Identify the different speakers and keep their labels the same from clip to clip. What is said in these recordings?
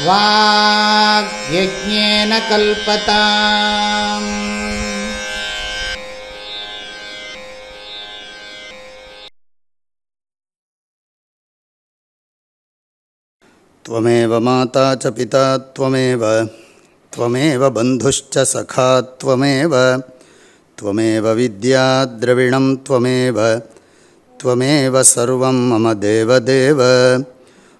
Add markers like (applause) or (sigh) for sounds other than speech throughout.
Speaker 1: त्वमेव
Speaker 2: माता च पिता त्वमेव त्वमेव बन्धुश्च सखा त्वमेव त्वमेव विद्या द्रविणं त्वमेव त्वमेव सर्वं मम देवदेव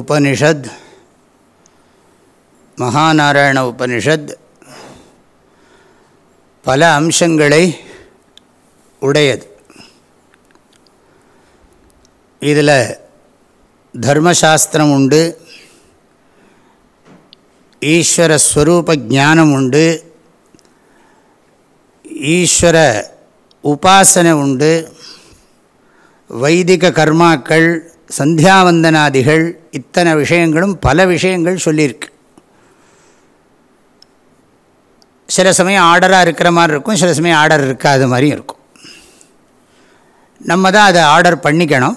Speaker 2: உபனிஷத்
Speaker 1: மகாநாராயண உபனிஷத் பல அம்சங்களை உடையது இதில் தர்மசாஸ்திரம் உண்டு ஈஸ்வரஸ்வரூப ஜானம் உண்டு ஈஸ்வர உபாசனை உண்டு வைதிக கர்மாக்கள் சந்தியாவந்தனாதிகள் இத்தனை விஷயங்களும் பல விஷயங்கள் சொல்லியிருக்கு சில சமயம் ஆர்டராக இருக்கிற மாதிரி இருக்கும் சில சமயம் ஆர்டர் இருக்காத மாதிரியும் இருக்கும் நம்ம தான் அதை ஆர்டர் பண்ணிக்கணும்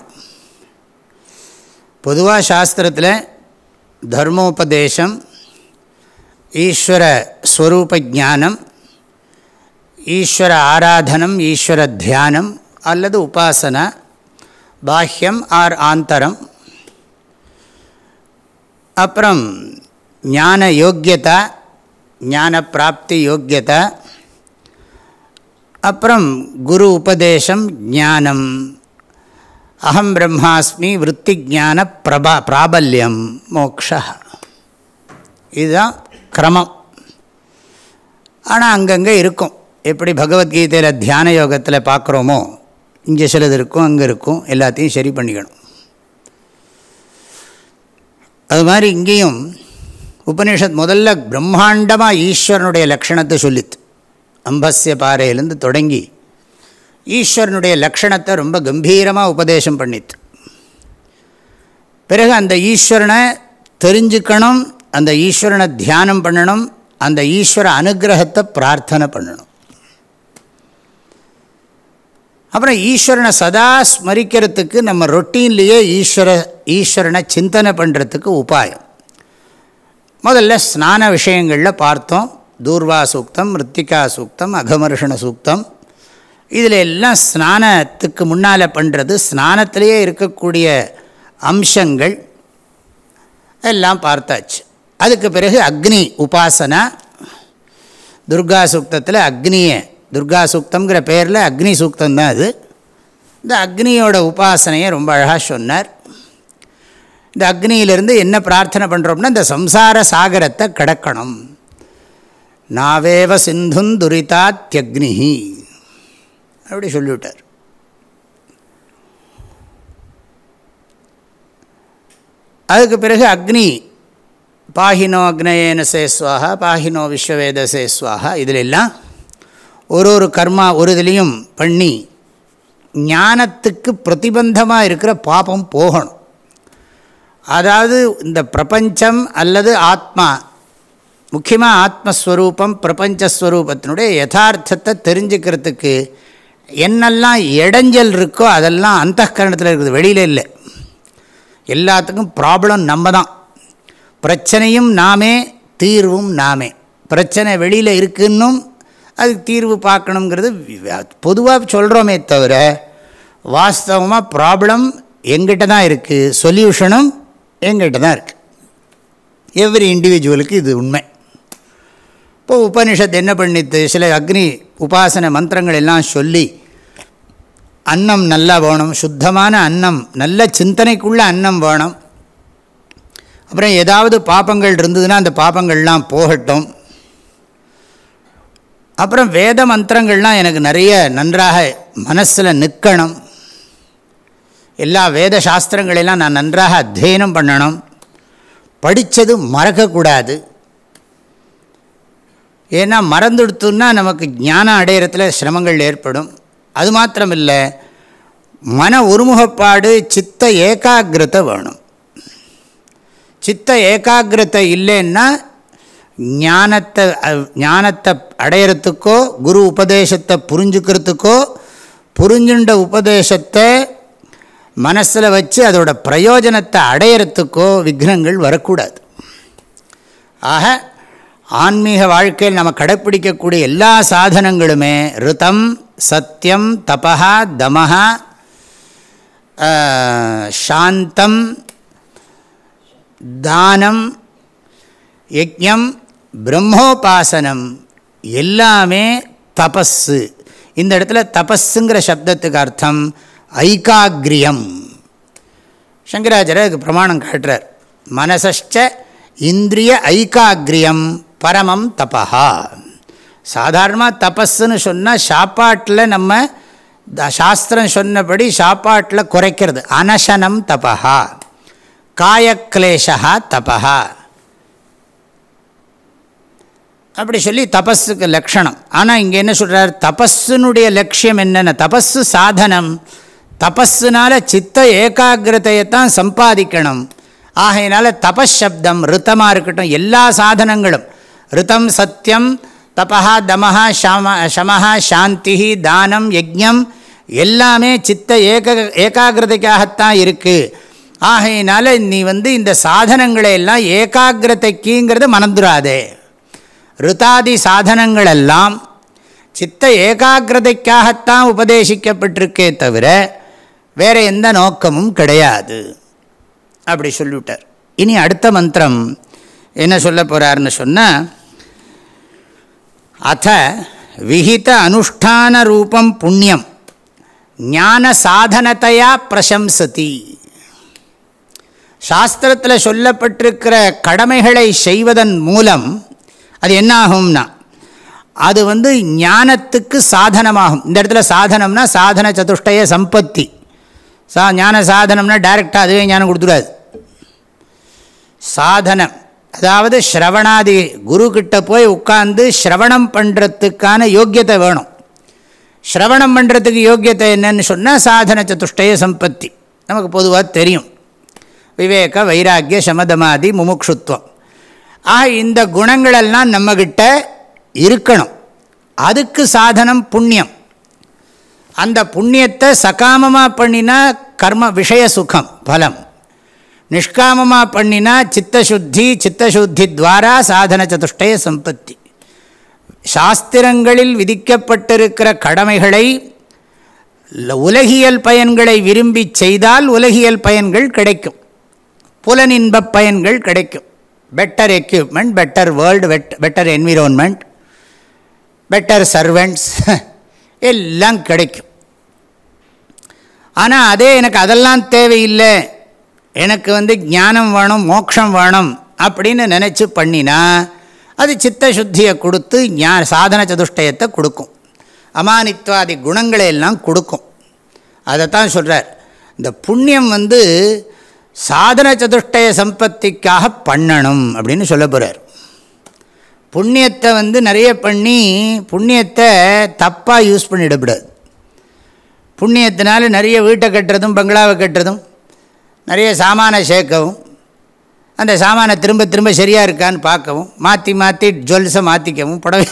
Speaker 1: பொதுவாக சாஸ்திரத்தில் தர்மோபதேசம் ஈஸ்வர ஸ்வரூப ஜானம் ஈஸ்வர ஆராதனம் ஈஸ்வர தியானம் அல்லது உபாசனா பாஹ்யம் ஆர் ஆந்தரம் அப்புறம் ஞான யோக்கியதா ஞான பிராப்தி யோக்கியதா அப்புறம் குரு உபதேசம் ஞானம் அகம் பிரம்மாஸ்மி விற்பி ஜான பிரபா பிராபல்யம் மோக்ஷா இதுதான் கிரமம் ஆனால் அங்கங்கே இருக்கும் எப்படி பகவத்கீதையில் தியான யோகத்தில் பார்க்குறோமோ இங்கே சிலது இருக்கும் அங்கே இருக்கும் எல்லாத்தையும் சரி பண்ணிக்கணும் அது மாதிரி இங்கேயும் உபநிஷத் முதல்ல பிரம்மாண்டமாக ஈஸ்வரனுடைய லக்ஷணத்தை சொல்லித்து அம்பஸ்ய பாறையிலேருந்து தொடங்கி ஈஸ்வரனுடைய லக்ஷணத்தை ரொம்ப கம்பீரமாக உபதேசம் பண்ணித்து பிறகு அந்த ஈஸ்வரனை தெரிஞ்சுக்கணும் அந்த ஈஸ்வரனை தியானம் பண்ணணும் அந்த ஈஸ்வர அனுகிரகத்தை பிரார்த்தனை பண்ணணும் அப்புறம் ஈஸ்வரனை சதா ஸ்மரிக்கிறதுக்கு நம்ம ரொட்டீன்லேயே ஈஸ்வர ஈஸ்வரனை சிந்தனை பண்ணுறதுக்கு உபாயம் முதல்ல ஸ்நான விஷயங்களில் பார்த்தோம் தூர்வா சூக்தம் மிருத்திகா சூக்தம் அகமருஷண சூக்தம் இதில் எல்லாம் ஸ்நானத்துக்கு முன்னால் பண்ணுறது ஸ்நானத்திலேயே இருக்கக்கூடிய அம்சங்கள் எல்லாம் பார்த்தாச்சு அதுக்கு பிறகு அக்னி உபாசனா துர்கா சூக்தத்தில் அக்னியை துர்கா சூக்தங்கிற பேரில் அக்னி சூக்தந்தான் அது இந்த அக்னியோட உபாசனையை ரொம்ப அழகாக சொன்னார் இந்த அக்னியிலிருந்து என்ன பிரார்த்தனை பண்ணுறோம்னா இந்த சம்சார சாகரத்தை கடக்கணும் நாவேவ சிந்து துரிதா தியக்னிஹி அப்படி சொல்லிவிட்டார் அதுக்கு பிறகு அக்னி பாகினோ அக்னயேன சேஸ்வாகா பாகினோ விஸ்வவேத சேஸ்வாகா இதிலெல்லாம் ஒரு ஒரு கர்மா ஒரு இதுலேயும் பண்ணி ஞானத்துக்கு பிரதிபந்தமாக இருக்கிற பாபம் போகணும் அதாவது இந்த பிரபஞ்சம் அல்லது ஆத்மா முக்கியமாக ஆத்மஸ்வரூபம் பிரபஞ்சஸ்வரூபத்தினுடைய யதார்த்தத்தை தெரிஞ்சுக்கிறதுக்கு என்னெல்லாம் இடைஞ்சல் இருக்கோ அதெல்லாம் அந்த கரணத்தில் இருக்குது வெளியில் இல்லை எல்லாத்துக்கும் ப்ராப்ளம் நம்ம தான் பிரச்சனையும் நாமே தீர்வும் நாமே பிரச்சனை வெளியில் இருக்குன்னும் அதுக்கு தீர்வு பார்க்கணுங்கிறது பொதுவாக சொல்கிறோமே தவிர வாஸ்தவமாக ப்ராப்ளம் எங்கிட்ட தான் இருக்குது சொல்யூஷனும் எங்கிட்ட தான் இருக்குது எவ்ரி இண்டிவிஜுவலுக்கு இது உண்மை இப்போ உபனிஷத் என்ன பண்ணித்து சில அக்னி உபாசன மந்திரங்கள் எல்லாம் சொல்லி அன்னம் நல்லா வேணும் சுத்தமான அன்னம் நல்ல சிந்தனைக்குள்ள அன்னம் வேணும் அப்புறம் ஏதாவது பாப்பங்கள் இருந்ததுன்னா அந்த பாப்பங்கள்லாம் போகட்டும் அப்புறம் வேத மந்திரங்கள்லாம் எனக்கு நிறைய நன்றாக மனசில் நிற்கணும் எல்லா வேத சாஸ்திரங்களெல்லாம் நான் நன்றாக அத்தியனம் பண்ணணும் படித்தது மறக்கக்கூடாது ஏன்னா மறந்துடுத்துன்னா நமக்கு ஞானம் அடையிறத்துல சிரமங்கள் ஏற்படும் அது மாத்திரம் இல்லை மன ஒருமுகப்பாடு சித்த ஏகாகிரத்தை வேணும் சித்த ஏகாகிரத்தை இல்லைன்னா ஞானத்தை ஞானத்தை அடையிறதுக்கோ குரு உபதேசத்தை புரிஞ்சுக்கிறதுக்கோ புரிஞ்சுண்ட உபதேசத்தை மனசில் வச்சு அதோட பிரயோஜனத்தை அடையிறதுக்கோ விக்னங்கள் வரக்கூடாது ஆக ஆன்மீக வாழ்க்கையில் நம்ம கடைப்பிடிக்கக்கூடிய எல்லா சாதனங்களுமே ரிதம் சத்தியம் தபா தமஹா சாந்தம் தானம் யஜம் பிரம்மோபாசனம் எல்லாமே தபஸ்ஸு இந்த இடத்துல தபஸ்ஸுங்கிற சப்தத்துக்கு அர்த்தம் ஐகாகிரியம் சங்கராச்சாரிய பிரமாணம் காட்டுறார் மனசஷ்ட இந்திரிய ஐகாகிரியம் பரமம் தபா சாதாரணமாக தபஸ்ன்னு சொன்னால் சாப்பாட்டில் நம்ம சாஸ்திரம் சொன்னபடி சாப்பாட்டில் குறைக்கிறது அனசனம் தபா காயக்லேஷா தபா அப்படி சொல்லி தபஸுக்கு லக்ஷணம் ஆனால் இங்கே என்ன சொல்கிறார் தபஸுனுடைய லட்சியம் என்னென்ன தபஸு சாதனம் தபஸுனால சித்த ஏகாகிரதையை தான் சம்பாதிக்கணும் ஆகையினால தபஸ் சப்தம் ரித்தமாக இருக்கட்டும் எல்லா சாதனங்களும் ரித்தம் சத்தியம் தபா தமஹா ஷம ஷமஹா சாந்தி தானம் யஜம் எல்லாமே சித்த ஏக ஏகாகிரதைக்காகத்தான் இருக்குது ஆகையினால நீ வந்து இந்த சாதனங்களையெல்லாம் ஏகாகிரதைக்குங்கிறத மணந்துடாதே சாதனங்கள் சாதனங்களெல்லாம் சித்த ஏகாகிரதைக்காகத்தான் உபதேசிக்கப்பட்டிருக்கே தவிர வேறு எந்த நோக்கமும் கிடையாது அப்படி சொல்லிவிட்டார் இனி அடுத்த மந்திரம் என்ன சொல்ல போகிறார்னு சொன்னால் அத்த விஹித அனுஷ்டான ரூபம் புண்ணியம் ஞான சாதனத்தையா பிரசம்சதி சாஸ்திரத்தில் சொல்லப்பட்டிருக்கிற கடமைகளை செய்வதன் மூலம் அது என்ன ஆகும்னா அது வந்து ஞானத்துக்கு சாதனமாகும் இந்த இடத்துல சாதனம்னா சாதன சதுஷ்டய சம்பத்தி சா ஞான சாதனம்னா டைரெக்டாக அதுவே ஞானம் கொடுத்துடாது சாதனம் அதாவது ஸ்ரவணாதி குருக்கிட்ட போய் உட்காந்து ஸ்ரவணம் பண்ணுறதுக்கான யோக்கியத்தை வேணும் ஸ்ரவணம் பண்ணுறதுக்கு யோக்கியத்தை என்னன்னு சொன்னால் சாதன சதுஷ்டய சம்பத்தி நமக்கு பொதுவாக தெரியும் விவேக வைராக்கிய சமதமாதி முமுக்ஷுத்வம் ஆக இந்த குணங்களெல்லாம் நம்மக்கிட்ட இருக்கணும் அதுக்கு சாதனம் புண்ணியம் அந்த புண்ணியத்தை சகாமமாக பண்ணினா கர்ம விஷய சுகம் பலம் நிஷ்காமமாக பண்ணினா சித்தசுத்தி சித்தசுத்தி துவாரா சாதன சதுஷ்டய சம்பத்தி சாஸ்திரங்களில் விதிக்கப்பட்டிருக்கிற கடமைகளை உலகியல் பயன்களை விரும்பி செய்தால் உலகியல் பயன்கள் கிடைக்கும் புலனின்பப் பயன்கள் கிடைக்கும் பெட்டர் எக்யூப்மெண்ட் பெட்டர் வேர்ல்டு பெட் பெட்டர் என்விரோன்மெண்ட் பெட்டர் சர்வெண்ட்ஸ் எல்லாம் கிடைக்கும் ஆனால் அதே எனக்கு அதெல்லாம் தேவையில்லை எனக்கு வந்து ஞானம் வேணும் மோட்சம் வேணும் அப்படின்னு நினச்சி பண்ணினா அது சித்த சுத்தியை கொடுத்து ஞா சாதன சதுஷ்டயத்தை கொடுக்கும் அமானித்வாதி குணங்களை எல்லாம் கொடுக்கும் அதை தான் சொல்கிறார் இந்த புண்ணியம் வந்து சாதன சதுஷ்டய சம்பத்திக்காக பண்ணணும் அப்படின்னு சொல்ல போகிறார் புண்ணியத்தை வந்து நிறைய பண்ணி புண்ணியத்தை தப்பாக யூஸ் பண்ணிடப்படாது புண்ணியத்தினால நிறைய வீட்டை கட்டுறதும் பங்களாவை கட்டுறதும் நிறைய சாமானை சேர்க்கவும் அந்த சாமானை திரும்ப திரும்ப சரியாக இருக்கான்னு பார்க்கவும் மாற்றி மாற்றி ஜுவல்ஸை மாற்றிக்கவும் புடவை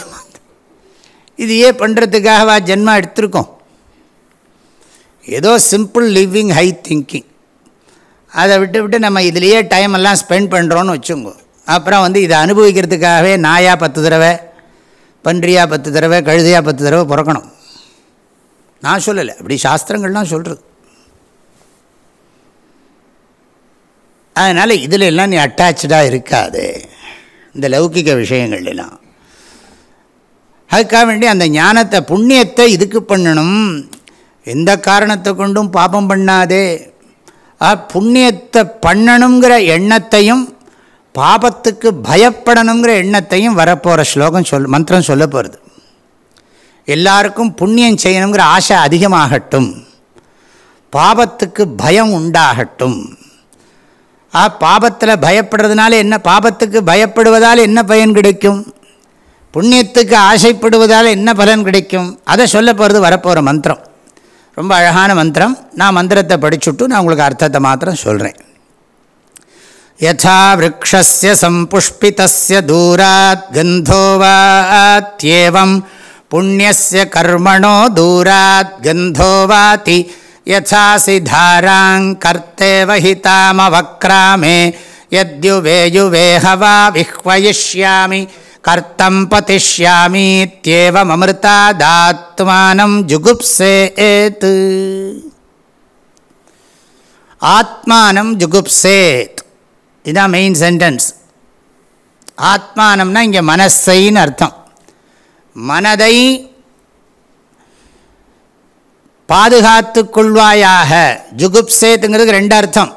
Speaker 1: இதையே பண்ணுறதுக்காகவா ஜென்மா எடுத்திருக்கோம் ஏதோ சிம்பிள் லிவிங் ஹை திங்கிங் அதை விட்டு விட்டு நம்ம இதுலேயே டைம் எல்லாம் ஸ்பெண்ட் பண்ணுறோன்னு வச்சுங்க அப்புறம் வந்து இதை அனுபவிக்கிறதுக்காகவே நாயாக பத்து தடவை பன்றியாக பத்து தடவை கழுதியாக பத்து தடவை பிறக்கணும் நான் சொல்லலை அப்படி சாஸ்திரங்கள்லாம் சொல்கிறது அதனால் இதில் எல்லாம் நீ அட்டாச்சாக இருக்காது இந்த லௌகிக விஷயங்கள்லாம் அதுக்காக வேண்டி அந்த ஞானத்தை புண்ணியத்தை இதுக்கு பண்ணணும் எந்த காரணத்தை கொண்டும் பாபம் பண்ணாதே புண்ணியத்தை பண்ணணுங்கிற எண்ணத்தையும் பாபத்துக்கு பயப்படணுங்கிற எண்ணத்தையும் வரப்போகிற ஸ்லோகம் சொல் மந்திரம் சொல்ல போகிறது எல்லாருக்கும் புண்ணியம் செய்யணுங்கிற ஆசை அதிகமாகட்டும் பாபத்துக்கு பயம் உண்டாகட்டும் ஆ பாபத்தில் பயப்படுறதுனால என்ன பாபத்துக்கு பயப்படுவதால் என்ன பயன் கிடைக்கும் புண்ணியத்துக்கு ஆசைப்படுவதால் என்ன பலன் கிடைக்கும் அதை சொல்ல போகிறது வரப்போகிற மந்திரம் ரொம்ப அழகான மந்திரம் நான் மந்திரத்தை படிச்சுட்டு நான் உங்களுக்கு அர்த்தத்தை மாத்திரம் சொல்கிறேன் யா விரக்ஷஸ்ய சம்புஷ்பிதஸ்ய தூராத் கந்தோவாத்யேவம் புண்ணியஸ்ய கர்மணோ தூராத் கந்தோவாதி யசாசி தாராங் கர்த்தேவஹிதாமவக்ராமே யத்யுவேயுவேஹவா விஹ்வயிஷ்யாமி கர்த்தம் அமிர்தா தாத்மானம் ஜுகுப்சேத் ஆத்மானம் ஜுகுப்சேத் இதுதான் மெயின் சென்டென்ஸ் ஆத்மானம்னா இங்கே மனசைன்னு அர்த்தம் மனதை பாதுகாத்து கொள்வாயாக ஜுகுப்சேத்துங்கிறது ரெண்டு அர்த்தம்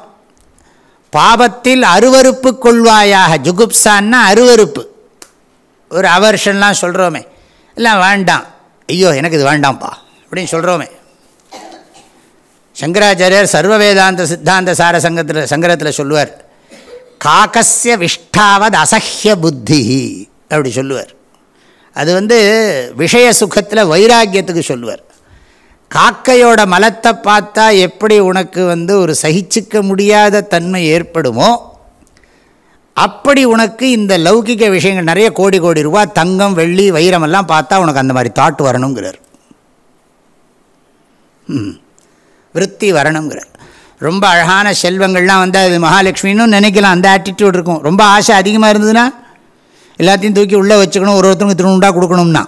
Speaker 1: பாபத்தில் அருவறுப்பு கொள்வாயாக ஜுகுப்சான்னா அருவறுப்பு ஒரு அவர்ஷன்லாம் சொல்கிறோமே எல்லாம் வேண்டாம் ஐயோ எனக்கு இது வேண்டாம்ப்பா அப்படின்னு சொல்கிறோமே சங்கராச்சாரியர் சர்வ வேதாந்த சித்தாந்த சார சங்கத்தில் சங்கரத்தில் சொல்லுவார் காக்கசிய விஷ்டாவது அசஹ்ய புத்தி அப்படி சொல்லுவார் அது வந்து விஷய சுகத்தில் வைராக்கியத்துக்கு சொல்லுவார் காக்கையோட மலத்தை பார்த்தா எப்படி உனக்கு வந்து ஒரு சகிச்சிக்க முடியாத தன்மை ஏற்படுமோ அப்படி உனக்கு இந்த லௌகிக விஷயங்கள் நிறைய கோடி கோடி ரூபா தங்கம் வெள்ளி வைரமெல்லாம் பார்த்தா உனக்கு அந்த மாதிரி தாட் வரணுங்கிறார் விற்பி வரணுங்கிறார் ரொம்ப அழகான செல்வங்கள்லாம் வந்து அது மகாலட்சுமின்னு நினைக்கலாம் அந்த ஆட்டிடியூட் இருக்கும் ரொம்ப ஆசை அதிகமாக இருந்ததுன்னா எல்லாத்தையும் தூக்கி உள்ளே வச்சுக்கணும் ஒரு ஒருத்தருக்கு திருணுண்டாக கொடுக்கணும்னா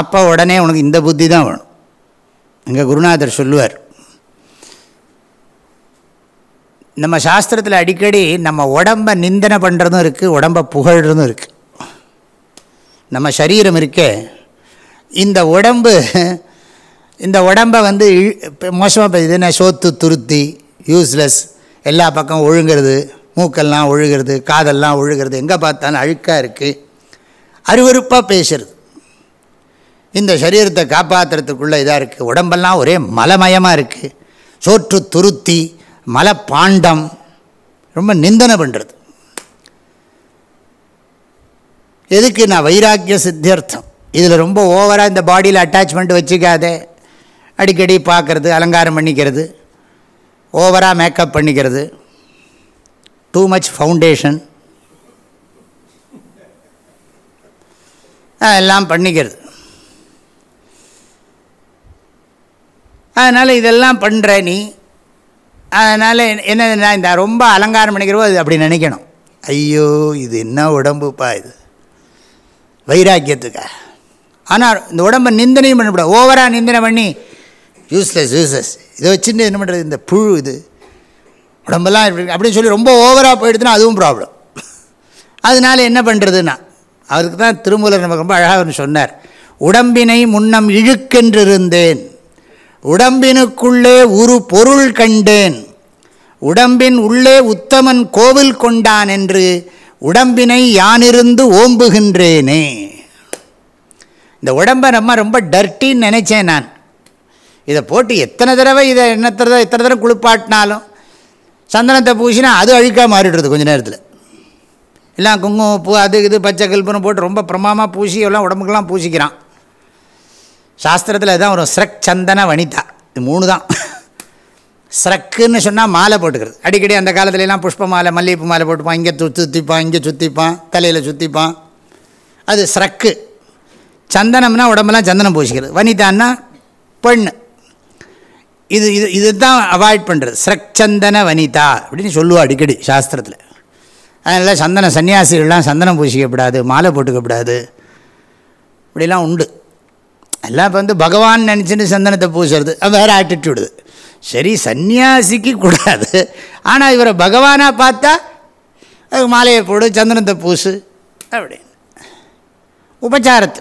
Speaker 1: அப்போ உடனே உனக்கு இந்த புத்தி தான் வேணும் எங்கள் குருநாதர் சொல்லுவார் நம்ம சாஸ்திரத்தில் அடிக்கடி நம்ம உடம்பை நிந்தனை பண்ணுறதும் இருக்குது உடம்பை புகழ்றதும் இருக்குது நம்ம சரீரம் இருக்கே இந்த உடம்பு இந்த உடம்பை வந்து மோசமாக இது என்ன சோத்து துருத்தி யூஸ்லெஸ் எல்லா பக்கம் ஒழுங்கிறது மூக்கெல்லாம் ஒழுகிறது காதெல்லாம் ஒழுகிறது எங்கே பார்த்தாலும் அழுக்காக இருக்குது அருவறுப்பாக பேசுறது இந்த சரீரத்தை காப்பாற்றுறதுக்குள்ளே இதாக இருக்குது உடம்பெல்லாம் ஒரே மலமயமாக இருக்குது சோற்று துருத்தி மலப்பாண்டம் ரொம்ப நிந்தனை பண்ணுறது எதுக்கு நான் வைராக்கிய சித்தியர்த்தம் இதில் ரொம்ப ஓவராக இந்த பாடியில் அட்டாச்மெண்ட் வச்சுக்காதே அடிக்கடி பார்க்குறது அலங்காரம் பண்ணிக்கிறது ஓவராக மேக்கப் பண்ணிக்கிறது டூ மச் ஃபவுண்டேஷன் எல்லாம் பண்ணிக்கிறது அதனால் இதெல்லாம் பண்ணுற நீ அதனால் என்னதுன்னா இந்த ரொம்ப அலங்காரம் பண்ணிக்கிறவோ அது அப்படி நினைக்கணும் ஐயோ
Speaker 2: இது என்ன உடம்புப்பா இது
Speaker 1: வைராக்கியத்துக்கா ஆனால் இந்த உடம்பை நிந்தனையும் பண்ணக்கூடாது ஓவராக நிந்தனை பண்ணி யூஸ்லெஸ் யூஸ்லெஸ் இதை வச்சுட்டு என்ன பண்ணுறது இந்த புழு இது உடம்பெல்லாம் அப்படின்னு சொல்லி ரொம்ப ஓவராக போயிடுதுன்னா அதுவும் ப்ராப்ளம் அதனால் என்ன பண்ணுறதுன்னா அவருக்கு தான் திருமூலர் நமக்கு ரொம்ப அழகாக ஒன்று சொன்னார் உடம்பினை முன்னம் இழுக்கென்றிருந்தேன் உடம்பினுக்குள்ளே ஒரு பொருள் கண்டேன் உடம்பின் உள்ளே உத்தமன் கோவில் கொண்டான் என்று உடம்பினை யானிருந்து ஓம்புகின்றேனே இந்த உடம்பை நம்ம ரொம்ப டர்ட்டின்னு நினச்சேன் நான் இதை போட்டு எத்தனை தடவை இதை என்னத்தடவை எத்தனை தடவை குளிப்பாட்டினாலும் சந்தனத்தை பூசினா அது அழுக்காக மாறிடுறது கொஞ்ச நேரத்தில் எல்லாம் குங்குமப்பூ அது இது பச்சை கல்புன்னு போட்டு ரொம்ப பிரமாமாக பூசி எல்லாம் உடம்புக்கெல்லாம் பூசிக்கிறான் சாஸ்திரத்தில் இதுதான் வரும் ஸ்ரக் சந்தன வனிதா இது மூணு தான் ஸ்ரக்குன்னு சொன்னால் மாலை போட்டுக்கிறது அடிக்கடி அந்த காலத்துலலாம் புஷ்ப மாலை மல்லிகைப்பூ மாலை போட்டுப்பான் இங்கே சுற்றிப்பான் இங்கே சுற்றிப்பான் தலையில் சுற்றிப்பான் அது ஸ்ரக்கு சந்தனம்னா உடம்பெல்லாம் சந்தனம் பூசிக்கிறது வனிதான்னா பெண் இது இது இதுதான் அவாய்ட் பண்ணுறது சந்தன வனிதா அப்படின்னு சொல்லுவோம் அடிக்கடி சாஸ்திரத்தில் அதனால் சந்தன சன்னியாசிகள்லாம் சந்தனம் பூசிக்கப்படாது மாலை போட்டுக்கப்படாது இப்படிலாம் உண்டு எல்லாம் இப்போ வந்து பகவான் நினச்சின்னு சந்தனத்தை பூசுறது வேறு ஆட்டிடியூடு சரி சன்னியாசிக்கு கூடாது ஆனால் இவரை பகவானாக பார்த்தா அது மாலையை போடு சந்தனத்தை பூசு அப்படின்னு உபச்சாரத்து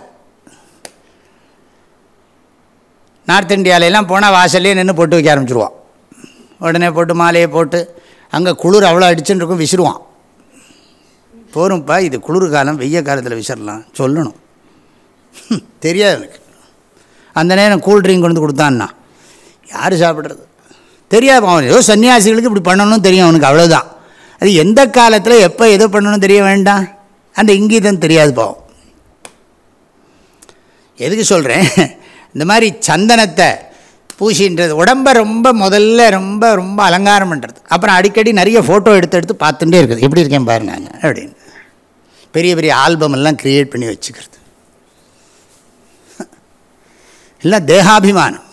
Speaker 1: நார்த் இந்தியாவிலாம் போனால் வாசல்லே நின்று போட்டு வைக்க ஆரம்பிச்சிருவான் உடனே போட்டு மாலையை போட்டு அங்கே குளிர் அவ்வளோ அடிச்சுன்னு இருக்கும் விசிறுவான் போரும்ப்பா இது குளிர் காலம் வெய்ய காலத்தில் விசிறலாம் சொல்லணும் (laughs) தெரியாது எனக்கு அந்த நேரம் கூல் ட்ரிங்க் கொண்டு கொடுத்தான்னா யார் சாப்பிட்றது தெரியாது அவன் ஏதோ சன்னியாசிகளுக்கு இப்படி பண்ணணும்னு தெரியும் அவனுக்கு அவ்வளோதான் அது எந்த காலத்தில் எப்போ எதோ பண்ணணும்னு தெரிய வேண்டாம் அந்த இங்கீதம் தெரியாது பாவம் எதுக்கு சொல்கிறேன் (laughs) இந்த மாதிரி சந்தனத்தை பூசின்றது உடம்பை ரொம்ப முதல்ல ரொம்ப ரொம்ப அலங்காரம் பண்ணுறது அப்புறம் அடிக்கடி நிறைய ஃபோட்டோ எடுத்து எடுத்து பார்த்துட்டே இருக்குது எப்படி இருக்கேன் பாருங்க அப்படின்னு பெரிய பெரிய ஆல்பம் எல்லாம் க்ரியேட் பண்ணி வச்சுக்கிறது இல்லை தேகாபிமானம்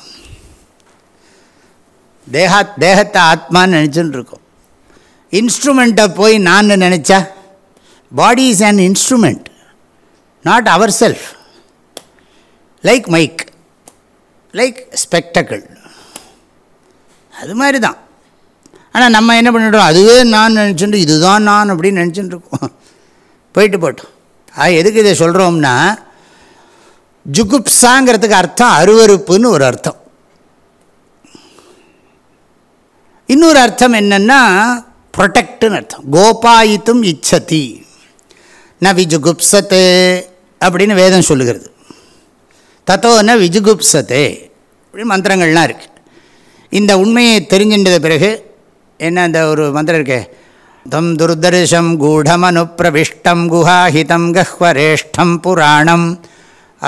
Speaker 1: தேகா தேகத்தை ஆத்மான்னு நினச்சின்னு இருக்கும் இன்ஸ்ட்ருமெண்ட்டை போய் நான் நினச்சா body is an instrument not our self like mike like spectacle அது மாதிரி தான் ஆனால் நம்ம என்ன பண்ணிடுவோம் அதுவே நான் நினச்சிட்டு இதுதான் நான் அப்படின்னு நினச்சிட்டு இருக்கோம் போயிட்டு போட்டோம் எதுக்கு இதை சொல்கிறோம்னா ஜுகுப்சாங்கிறதுக்கு அர்த்தம் அருவறுப்புன்னு ஒரு அர்த்தம் இன்னொரு அர்த்தம் என்னென்னா ப்ரொடெக்டுன்னு அர்த்தம் கோபாயித்தும் இச்சதி ந விஜுகுப்சத்தே அப்படின்னு வேதம் சொல்லுகிறது தத்தோ ந விஜுகுப்சத்தே அப்படின்னு மந்திரங்கள்லாம் இருக்குது இந்த உண்மையை தெரிஞ்சின்றத பிறகு என்ன அந்த ஒரு மந்திரம் இருக்கே தம் துர்தர்ஷம் கூடமனு பிரவிஷ்டம் குஹாஹிதம் கஹ்வரேஷ்டம் புராணம்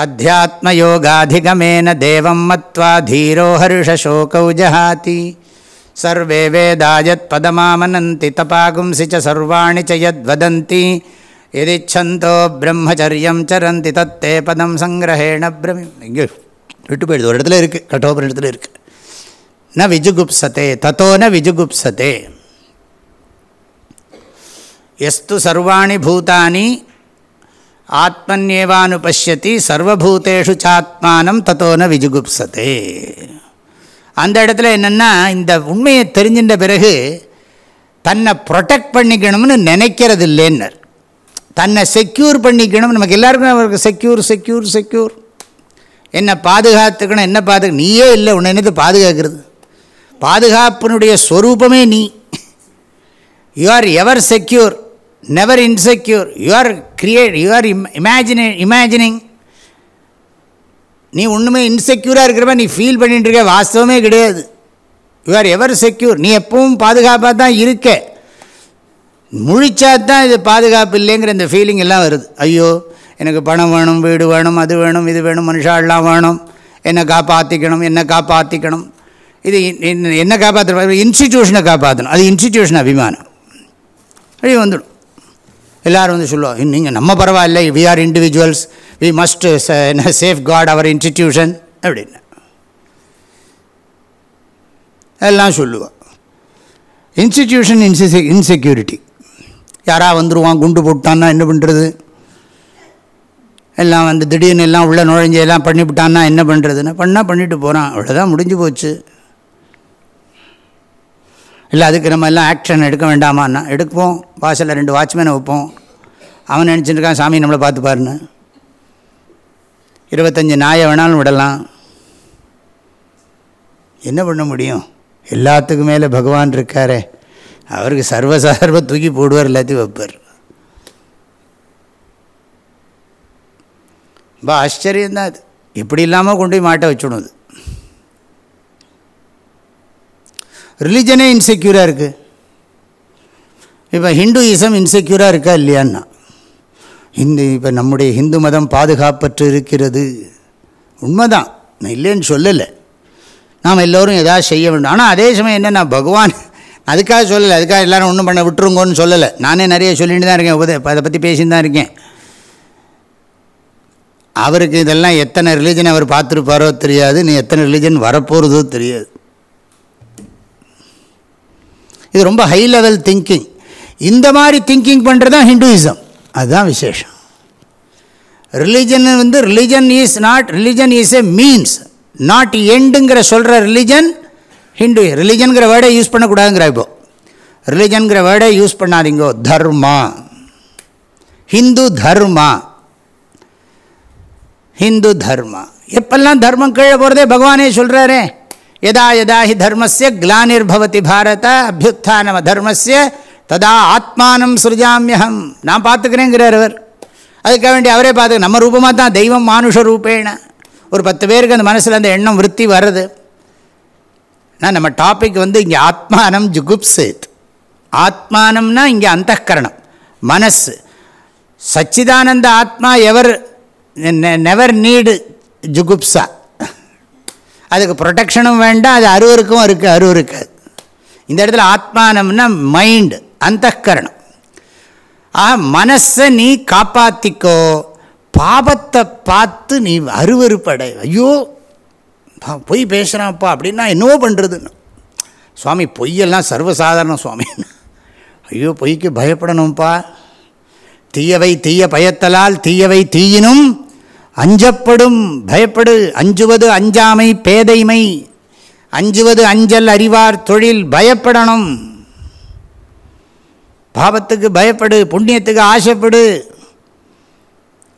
Speaker 1: அத்தியாத்மயோகாதிகமேன தேவம் மத்வா தீரோ ஹர்ஷசோகௌ ஜஹாதி சர்வே வேதாயத் பதமாமனந்தி தபாகும்சி ச சர்வாணி ச யத்வதந்தி எதிச்சந்தோ பிரம்மச்சரியம் சரந்தி தத்தே பதம் சங்கிரஹேண பிரமி இங்கே விட்டு போயிடுது ஒரு இடத்துல இருக்குது கட்டோபர் இடத்துல இருக்குது ந விஜுகுப்சதே தத்தோ ந விஜுகுப்சதே எஸ்து சர்வாணி பூதானி ஆத்மன்யேவானு பசியத்தி சர்வபூதேஷு சாத்மானம் தத்தோன விஜுகுப்சதே அந்த இடத்துல என்னென்னா இந்த உண்மையை தெரிஞ்சின்ற பிறகு தன்னை ப்ரொடெக்ட் பண்ணிக்கணும்னு நினைக்கிறது இல்லைன்னர் தன்னை செக்யூர் பண்ணிக்கணும் நமக்கு எல்லாருக்கும் அவருக்கு செக்யூர் செக்யூர் செக்யூர் என்ன பாதுகாத்துக்கணும் என்ன பாதுகா நீயே இல்லை உன்னை என்னது பாதுகாக்கிறது பாதுகாப்பினுடைய ஸ்வரூபமே நீ you are ever secure insecure insecure or create create or இம் imagine இமேஜினிங் நீ ஒன்றுமே இன்செக்யூராக இருக்கிறப்ப நீ ஃபீல் பண்ணிட்டுருக்க இருக்க வாஸ்தவமே கிடையாது யூ ஆர் எவர் செக்யூர் நீ எப்பவும் பாதுகாப்பாக தான் இருக்க முழிச்சா தான் இது பாதுகாப்பு இல்லைங்கிற இந்த ஃபீலிங் எல்லாம் வருது ஐயோ எனக்கு பணம் வேணும் வீடு வேணும் அது வேணும் இது வேணும் மனுஷாலாம் வேணும் என்னை காப்பாற்றிக்கணும் என்ன காப்பாற்றிக்கணும் இது என்ன காப்பாற்ற இன்ஸ்டிடியூஷனை காப்பாற்றணும் அது இன்ஸ்டிடியூஷன் அபிமானம் அப்படியே வந்துடும் எல்லோரும் வந்து சொல்லுவோம் நீங்கள் நம்ம பரவாயில்லை we are individuals we must safeguard our institution அப்படின்னு எல்லாம் சொல்லுவோம் இன்ஸ்டிடியூஷன் இன்சி இன்செக்யூரிட்டி யாராக வந்துடுவான் குண்டு போட்டான்னா என்ன பண்ணுறது எல்லாம் வந்து திடீர்னு எல்லாம் உள்ளே நுழைஞ்சு எல்லாம் பண்ணிவிட்டான்னா என்ன பண்ணுறதுன்னு பண்ணால் பண்ணிவிட்டு போகிறான் அவ்வளோதான் முடிஞ்சு போச்சு இல்லை அதுக்கு நம்ம எல்லாம் ஆக்ஷன் எடுக்க வேண்டாமான்னா எடுப்போம் வாசலில் ரெண்டு வாட்ச்மேனை வைப்போம் அவன் நினச்சிட்டுருக்கான் சாமி நம்மளை பார்த்துப்பாருன்னு இருபத்தஞ்சி நாயை வேணாலும் விடலாம் என்ன பண்ண முடியும் எல்லாத்துக்கு மேலே பகவான் இருக்காரே அவருக்கு சர்வசார்ப தூக்கி போடுவார் எல்லாத்தையும் வைப்பார் ரொம்ப ஆச்சரியந்தான் அது இப்படி இல்லாமல் கொண்டு போய் மாட்டை வச்சுடும் ரிலிஜனே இன்செக்யூராக இருக்குது இப்போ ஹிந்துயிசம் இன்செக்யூராக இருக்கா இல்லையான்னா ஹிந்து இப்போ நம்முடைய ஹிந்து மதம் பாதுகாப்பற்று இருக்கிறது உண்மைதான் நான் இல்லைன்னு சொல்லலை நாம் எல்லோரும் எதாவது செய்ய வேண்டும் ஆனால் அதே சமயம் என்னென்னா பகவான் அதுக்காக சொல்லலை அதுக்காக எல்லோரும் ஒன்றும் பண்ண விட்டுருங்கோன்னு சொல்லலை நானே நிறைய சொல்லிட்டு தான் இருக்கேன் உபதே அதை பற்றி பேசின்னு தான் இருக்கேன் அவருக்கு இதெல்லாம் எத்தனை ரிலீஜன் அவர் பார்த்துருப்பாரோ தெரியாது நீ எத்தனை ரிலீஜன் வரப்போகிறதோ தெரியாது இது ரொம்ப ஹை லெவல் திங்கிங் இந்த மாதிரி திங்கிங் பண்ணுறது தான் ஹிந்துவிசம் அதுதான் விசேஷம் ரிலீஜன் வந்து religion is not religion is a means not எண்டுங்கிற சொல்கிற ரிலிஜன் ஹிந்து ரிலீஜனுங்கிற வேர்டை யூஸ் பண்ணக்கூடாதுங்கிற இப்போ ரிலீஜனுங்கிற வேர்டை யூஸ் பண்ணாதீங்கோ தர்மா ஹிந்து தர்மா ஹிந்து தர்மா எப்பெல்லாம் தர்மம் கீழே போகிறதே பகவானே சொல்கிறாரே எதா எதா ஹி தர்மஸ்ய கிளானிர்பவதி பாரத அபியுத்தானம தர்மஸ்ய ததா ஆத்மானம் சுருஜாமியகம் நான் பார்த்துக்கிறேங்கிறார் அவர் அதுக்காக வேண்டி அவரே பார்த்து நம்ம ரூபமாக தான் தெய்வம் மானுஷ ரூபேன ஒரு பத்து பேருக்கு அந்த மனசில் அந்த எண்ணம் விற்பி வர்றது ஆனால் நம்ம டாபிக் வந்து இங்கே ஆத்மானம் ஜுகுப்சேத் ஆத்மானம்னா இங்கே அந்தகரணம் மனசு சச்சிதானந்த ஆத்மா எவர் நெவர் நீடு ஜுகுப்சா அதுக்கு ப்ரொடெக்ஷனும் வேண்டாம் அது அருவருக்கும் இருக்குது அருவ இருக்காது இந்த இடத்துல ஆத்மானம்னா மைண்டு கரணம் ஆக மனசை நீ காப்பாற்றிக்கோ பாபத்தை பார்த்து நீ அருவறுப்படை ஐயோ பொய் பேசுகிறான்ப்பா அப்படின்னா என்னவோ பண்ணுறதுன்னு சுவாமி பொய்யெல்லாம் சர்வசாதாரணம் சுவாமி ஐயோ பொய்க்கு பயப்படணும்ப்பா தீயவை தீய பயத்தலால் தீயவை தீயினும் அஞ்சப்படும் பயப்படு அஞ்சுவது அஞ்சாமை பேதைமை அஞ்சுவது அஞ்சல் அறிவார் தொழில் பயப்படணும் பாவத்துக்கு பயப்படு புண்ணியத்துக்கு ஆசைப்படு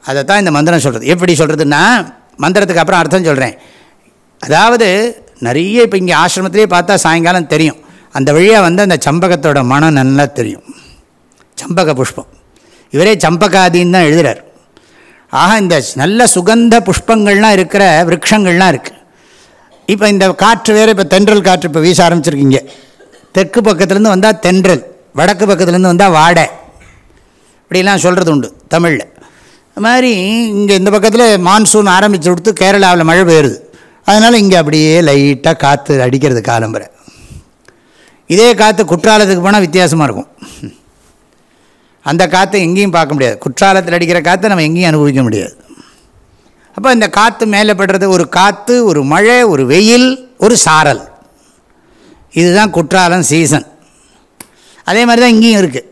Speaker 1: அதை தான் இந்த மந்திரம் சொல்கிறது எப்படி சொல்கிறதுன்னா மந்திரத்துக்கு அப்புறம் அர்த்தம் சொல்கிறேன் அதாவது நிறைய இப்போ இங்கே ஆசிரமத்திலே பார்த்தா சாயங்காலம் தெரியும் அந்த வழியாக வந்து அந்த சம்பகத்தோட மனம் நல்லா தெரியும் சம்பக புஷ்பம் இவரே சம்பகாதின்னு தான் எழுதுகிறார் ஆக இந்த நல்ல சுகந்த புஷ்பங்கள்லாம் இருக்கிற விரக்ஷங்கள்லாம் இருக்குது இப்போ இந்த காற்று வேறு இப்போ தென்றல் காற்று இப்போ வீச ஆரம்பிச்சிருக்கீங்க தெற்கு பக்கத்துலேருந்து வந்தால் தென்றல் வடக்கு பக்கத்துலேருந்து வந்தால் வாடை இப்படிலாம் சொல்கிறது உண்டு தமிழில் அது மாதிரி இங்கே இந்த பக்கத்தில் மான்சூன் ஆரம்பித்து கொடுத்து கேரளாவில் மழை பெய்யுது அதனால் இங்கே அப்படியே லைட்டாக காற்று அடிக்கிறது காலம்புரை இதே காற்று குற்றாலத்துக்கு போனால் வித்தியாசமாக இருக்கும் அந்த காற்றை எங்கேயும் பார்க்க முடியாது குற்றாலத்தில் அடிக்கிற காற்றை நம்ம எங்கேயும் அனுபவிக்க முடியாது அப்போ இந்த காற்று மேலே படுறது ஒரு காற்று ஒரு மழை ஒரு வெயில் ஒரு சாரல் இதுதான் குற்றாலம் சீசன் அதே மாதிரி தான் இங்கேயும் இருக்குது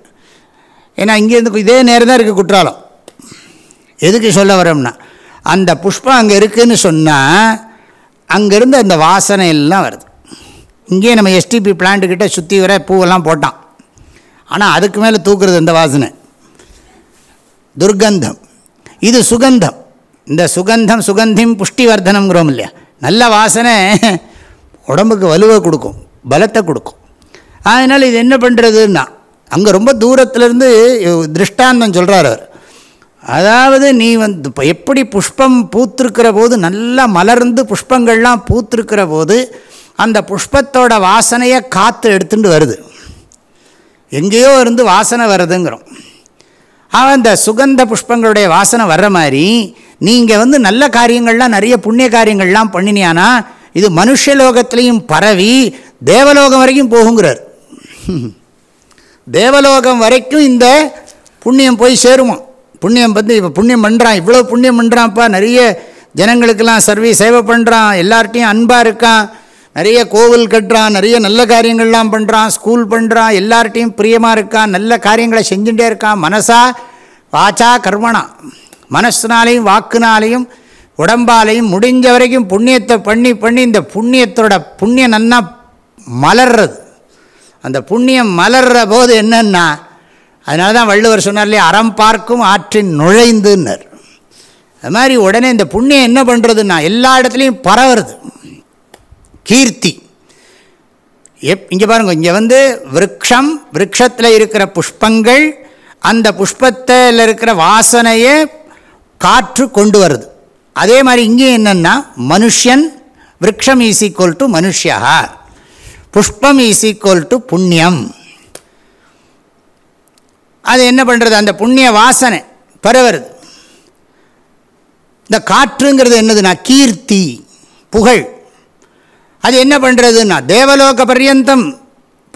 Speaker 1: ஏன்னா இங்கேருந்து இதே நேரம் தான் இருக்குது குற்றாலம் எதுக்கு சொல்ல வரோம்னா அந்த புஷ்பம் அங்கே இருக்குதுன்னு சொன்னால் அங்கேருந்து அந்த வாசனை எல்லாம் வருது இங்கேயே நம்ம எஸ்டிபி பிளான்ட்டுக்கிட்ட சுற்றி வர பூவெல்லாம் போட்டான் ஆனால் அதுக்கு மேலே தூக்குறது இந்த வாசனை துர்கந்தம் இது சுகந்தம் இந்த சுகந்தம் சுகந்திம் புஷ்டிவர்தனம்ங்கிறோம் இல்லையா நல்ல வாசனை உடம்புக்கு வலுவை கொடுக்கும் பலத்தை கொடுக்கும் அதனால் இது என்ன பண்ணுறதுன்னா அங்கே ரொம்ப தூரத்துலேருந்து திருஷ்டாந்தம் சொல்கிறார் அவர் அதாவது நீ வந்து இப்போ எப்படி புஷ்பம் பூத்திருக்கிற போது நல்லா மலர்ந்து புஷ்பங்கள்லாம் பூத்திருக்கிற போது அந்த புஷ்பத்தோட வாசனையை காற்று எடுத்துகிட்டு வருது எங்கேயோ இருந்து வாசனை வருதுங்கிறோம் ஆக இந்த சுகந்த புஷ்பங்களுடைய வாசனை வர்ற மாதிரி நீங்கள் வந்து நல்ல காரியங்கள்லாம் நிறைய புண்ணிய காரியங்கள்லாம் பண்ணினியானா இது மனுஷலோகத்துலேயும் பரவி தேவலோகம் வரைக்கும் போகுங்கிறார் தேவலோகம் வரைக்கும் இந்த புண்ணியம் போய் சேருமா புண்ணியம் வந்து இப்போ புண்ணியம் பண்ணுறான் இவ்வளோ புண்ணியம் பண்ணுறான்ப்பா நிறைய ஜனங்களுக்கெல்லாம் சர்வீஸ் சேவை பண்ணுறான் எல்லார்ட்டையும் அன்பாக இருக்கான் நிறைய கோவில் கட்டுறான் நிறைய நல்ல காரியங்கள்லாம் பண்ணுறான் ஸ்கூல் பண்ணுறான் எல்லார்ட்டையும் பிரியமாக இருக்கான் நல்ல காரியங்களை செஞ்சுட்டே இருக்கான் மனசா வாச்சா கர்மனா மனசினாலையும் வாக்குனாலையும் உடம்பாலையும் முடிஞ்ச வரைக்கும் புண்ணியத்தை பண்ணி பண்ணி இந்த புண்ணியத்தோட புண்ணியம் நன்னா மலர்றது அந்த புண்ணியம் மலர்ற போது என்னென்னா அதனால தான் வள்ளுவர் சொன்னார்லையே அறம் பார்க்கும் ஆற்றின் நுழைந்துன்னர் அது மாதிரி உடனே இந்த புண்ணியம் என்ன பண்ணுறதுன்னா எல்லா இடத்துலையும் பரவுறது கீர்த்தி எப் இங்கே பாருங்க இங்கே வந்து விரக்ஷம் விரக்ஷத்தில் இருக்கிற புஷ்பங்கள் அந்த புஷ்பத்தில் இருக்கிற வாசனையை காற்று கொண்டு வருது அதே மாதிரி இங்கே என்னென்னா மனுஷன் விரக்ஷம் ஈஸ் ஈக்குவல் டு மனுஷியா புஷ்பம் ஈஸ் ஈக்குவல் டு புண்ணியம் அது என்ன பண்ணுறது அந்த புண்ணிய வாசனை பரவுறது இந்த காற்றுங்கிறது என்னதுன்னா கீர்த்தி புகழ் அது என்ன பண்ணுறதுன்னா தேவலோக பர்யந்தம்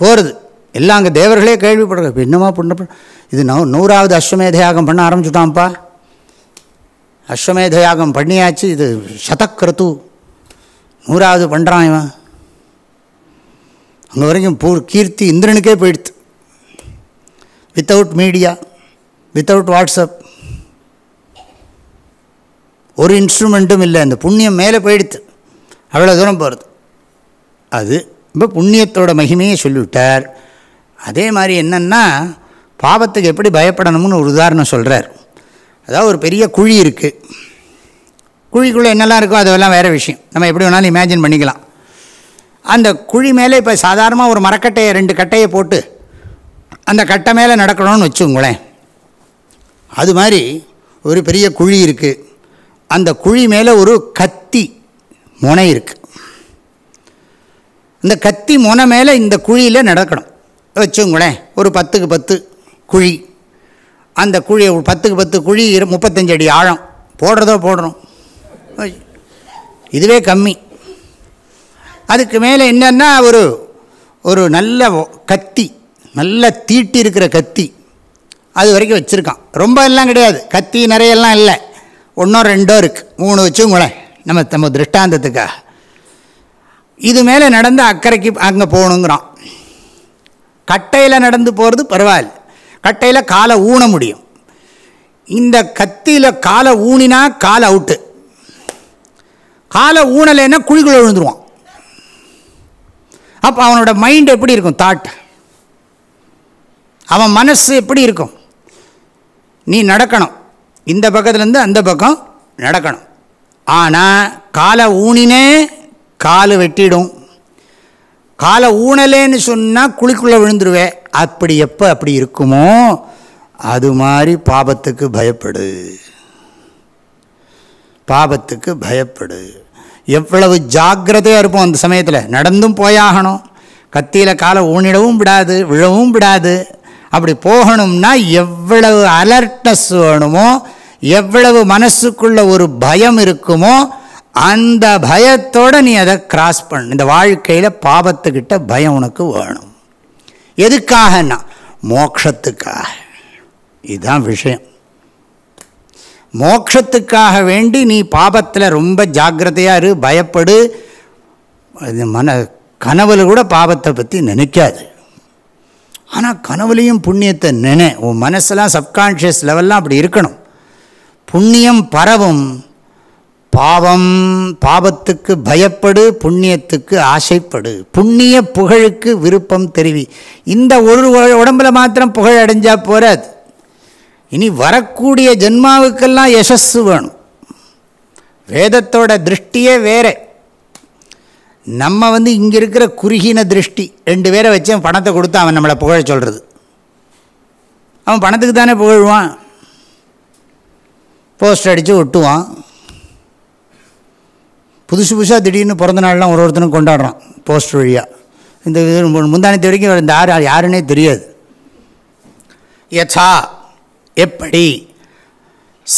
Speaker 1: போகிறது எல்லாம் அங்கே தேவர்களே கேள்விப்படுற என்னமா பண்ண இது நோ நூறாவது அஸ்வமேத யாகம் பண்ண ஆரம்பிச்சுட்டான்ப்பா அஸ்வமேத யாகம் பண்ணியாச்சு இது சதக்கிரத்து நூறாவது பண்ணுறான் இவன் அங்கே வரைக்கும் பூ கீர்த்தி இந்திரனுக்கே போயிடுத்து வித்தவுட் மீடியா வித்தவுட் வாட்ஸ்அப் ஒரு இன்ஸ்ட்ருமெண்ட்டும் இல்லை அந்த புண்ணியம் மேலே போயிடுத்து அவ்வளோ தூரம் போகிறது அது ரொம்ப புண்ணியத்தோட மகிமையை சொல்லிவிட்டார் அதே மாதிரி என்னென்னா பாவத்துக்கு எப்படி பயப்படணும்னு ஒரு உதாரணம் சொல்கிறார் அதாவது ஒரு பெரிய குழி இருக்குது குழிக்குள்ளே என்னெல்லாம் இருக்கோ அதெல்லாம் வேறு விஷயம் நம்ம எப்படி வேணாலும் இமேஜின் பண்ணிக்கலாம் அந்த குழி மேலே இப்போ சாதாரணமாக ஒரு மரக்கட்டையை ரெண்டு கட்டையை போட்டு அந்த கட்டை மேலே நடக்கணும்னு வச்சுங்களேன் அது மாதிரி ஒரு பெரிய குழி இருக்குது அந்த குழி மேலே ஒரு கத்தி முனை இருக்குது இந்த கத்தி முனை மேலே இந்த குழியில் நடக்கணும் வச்சுங்களேன் ஒரு பத்துக்கு பத்து குழி அந்த குழி பத்துக்கு பத்து குழி இரு முப்பத்தஞ்சு அடி ஆழம் போடுறதோ போடுறோம் இதுவே கம்மி அதுக்கு மேலே என்னென்னா ஒரு ஒரு நல்ல கத்தி நல்ல தீட்டி இருக்கிற கத்தி அது வரைக்கும் வச்சுருக்கான் ரொம்ப எல்லாம் கிடையாது கத்தி நிறையெல்லாம் இல்லை ஒன்றோ ரெண்டோ இருக்குது மூணு வச்சுங்களேன் நம்ம நம்ம திருஷ்டாந்தத்துக்காக இது மேலே நடந்து அக்கறைக்கு அங்கே போகணுங்கிறான் கட்டையில் நடந்து போகிறது பரவாயில்ல கட்டையில் காலை ஊன முடியும் இந்த கத்தியில் காலை ஊனினா காலை அவுட்டு காலை ஊனலைன்னா குழிகள் விழுந்துருவான் அப்போ அவனோட மைண்ட் எப்படி இருக்கும் தாட் அவன் மனசு எப்படி இருக்கும் நீ நடக்கணும் இந்த பக்கத்துலேருந்து அந்த பக்கம் நடக்கணும் ஆனால் காலை ஊனினே காலு வெட்டிடும் காலை ஊனலேன்னு சொன்னால் குழிக்குள்ளே விழுந்துருவேன் அப்படி எப்போ அப்படி இருக்குமோ அது மாதிரி பாபத்துக்கு பயப்படு பாபத்துக்கு பயப்படு எவ்வளவு ஜாக்கிரதையாக இருப்போம் அந்த சமயத்தில் நடந்தும் போயாகணும் கத்தியில் காலை ஊனிடவும் விடாது விழவும் விடாது அப்படி போகணும்னா எவ்வளவு அலர்ட்னஸ் வேணுமோ எவ்வளவு மனசுக்குள்ள ஒரு பயம் இருக்குமோ அந்த பயத்தோடு நீ அதை கிராஸ் பண்ண இந்த வாழ்க்கையில் பாபத்துக்கிட்ட பயம் உனக்கு வேணும் எதுக்காகனா மோக்ஷத்துக்காக இதுதான் விஷயம் மோக்ஷத்துக்காக வேண்டி நீ பாபத்தில் ரொம்ப ஜாக்கிரதையாக இரு பயப்படு மன கனவுல கூட பாபத்தை பற்றி நினைக்காது ஆனால் கனவுலையும் புண்ணியத்தை நினை உன் மனசெல்லாம் சப்கான்ஷியஸ் லெவல்லாம் அப்படி இருக்கணும் புண்ணியம் பரவும் பாவம் பாவத்துக்கு பயப்படு புண்ணியத்துக்கு ஆசைப்படு புண்ணிய புகழுக்கு விருப்பம் தெரிவி இந்த ஒரு உடம்பில் மாத்திரம் புகழ் அடைஞ்சால் போகாது இனி வரக்கூடிய ஜென்மாவுக்கெல்லாம் யசஸ்ஸு வேணும் வேதத்தோட திருஷ்டியே வேறு நம்ம வந்து இங்கே இருக்கிற குறுகின திருஷ்டி ரெண்டு பேரை வச்சு அவன் பணத்தை கொடுத்து அவன் நம்மளை புகழ சொல்கிறது அவன் பணத்துக்கு தானே புகழ்வான் போஸ்ட் அடித்து ஒட்டுவான் புதுசு புதுசாக திடீர்னு பிறந்த நாள்லாம் ஒரு ஒருத்தரும் கொண்டாடுறான் போஸ்ட் வழியாக இந்த இது வரைக்கும் இந்த யார் யாருன்னே தெரியாது யசா எப்படி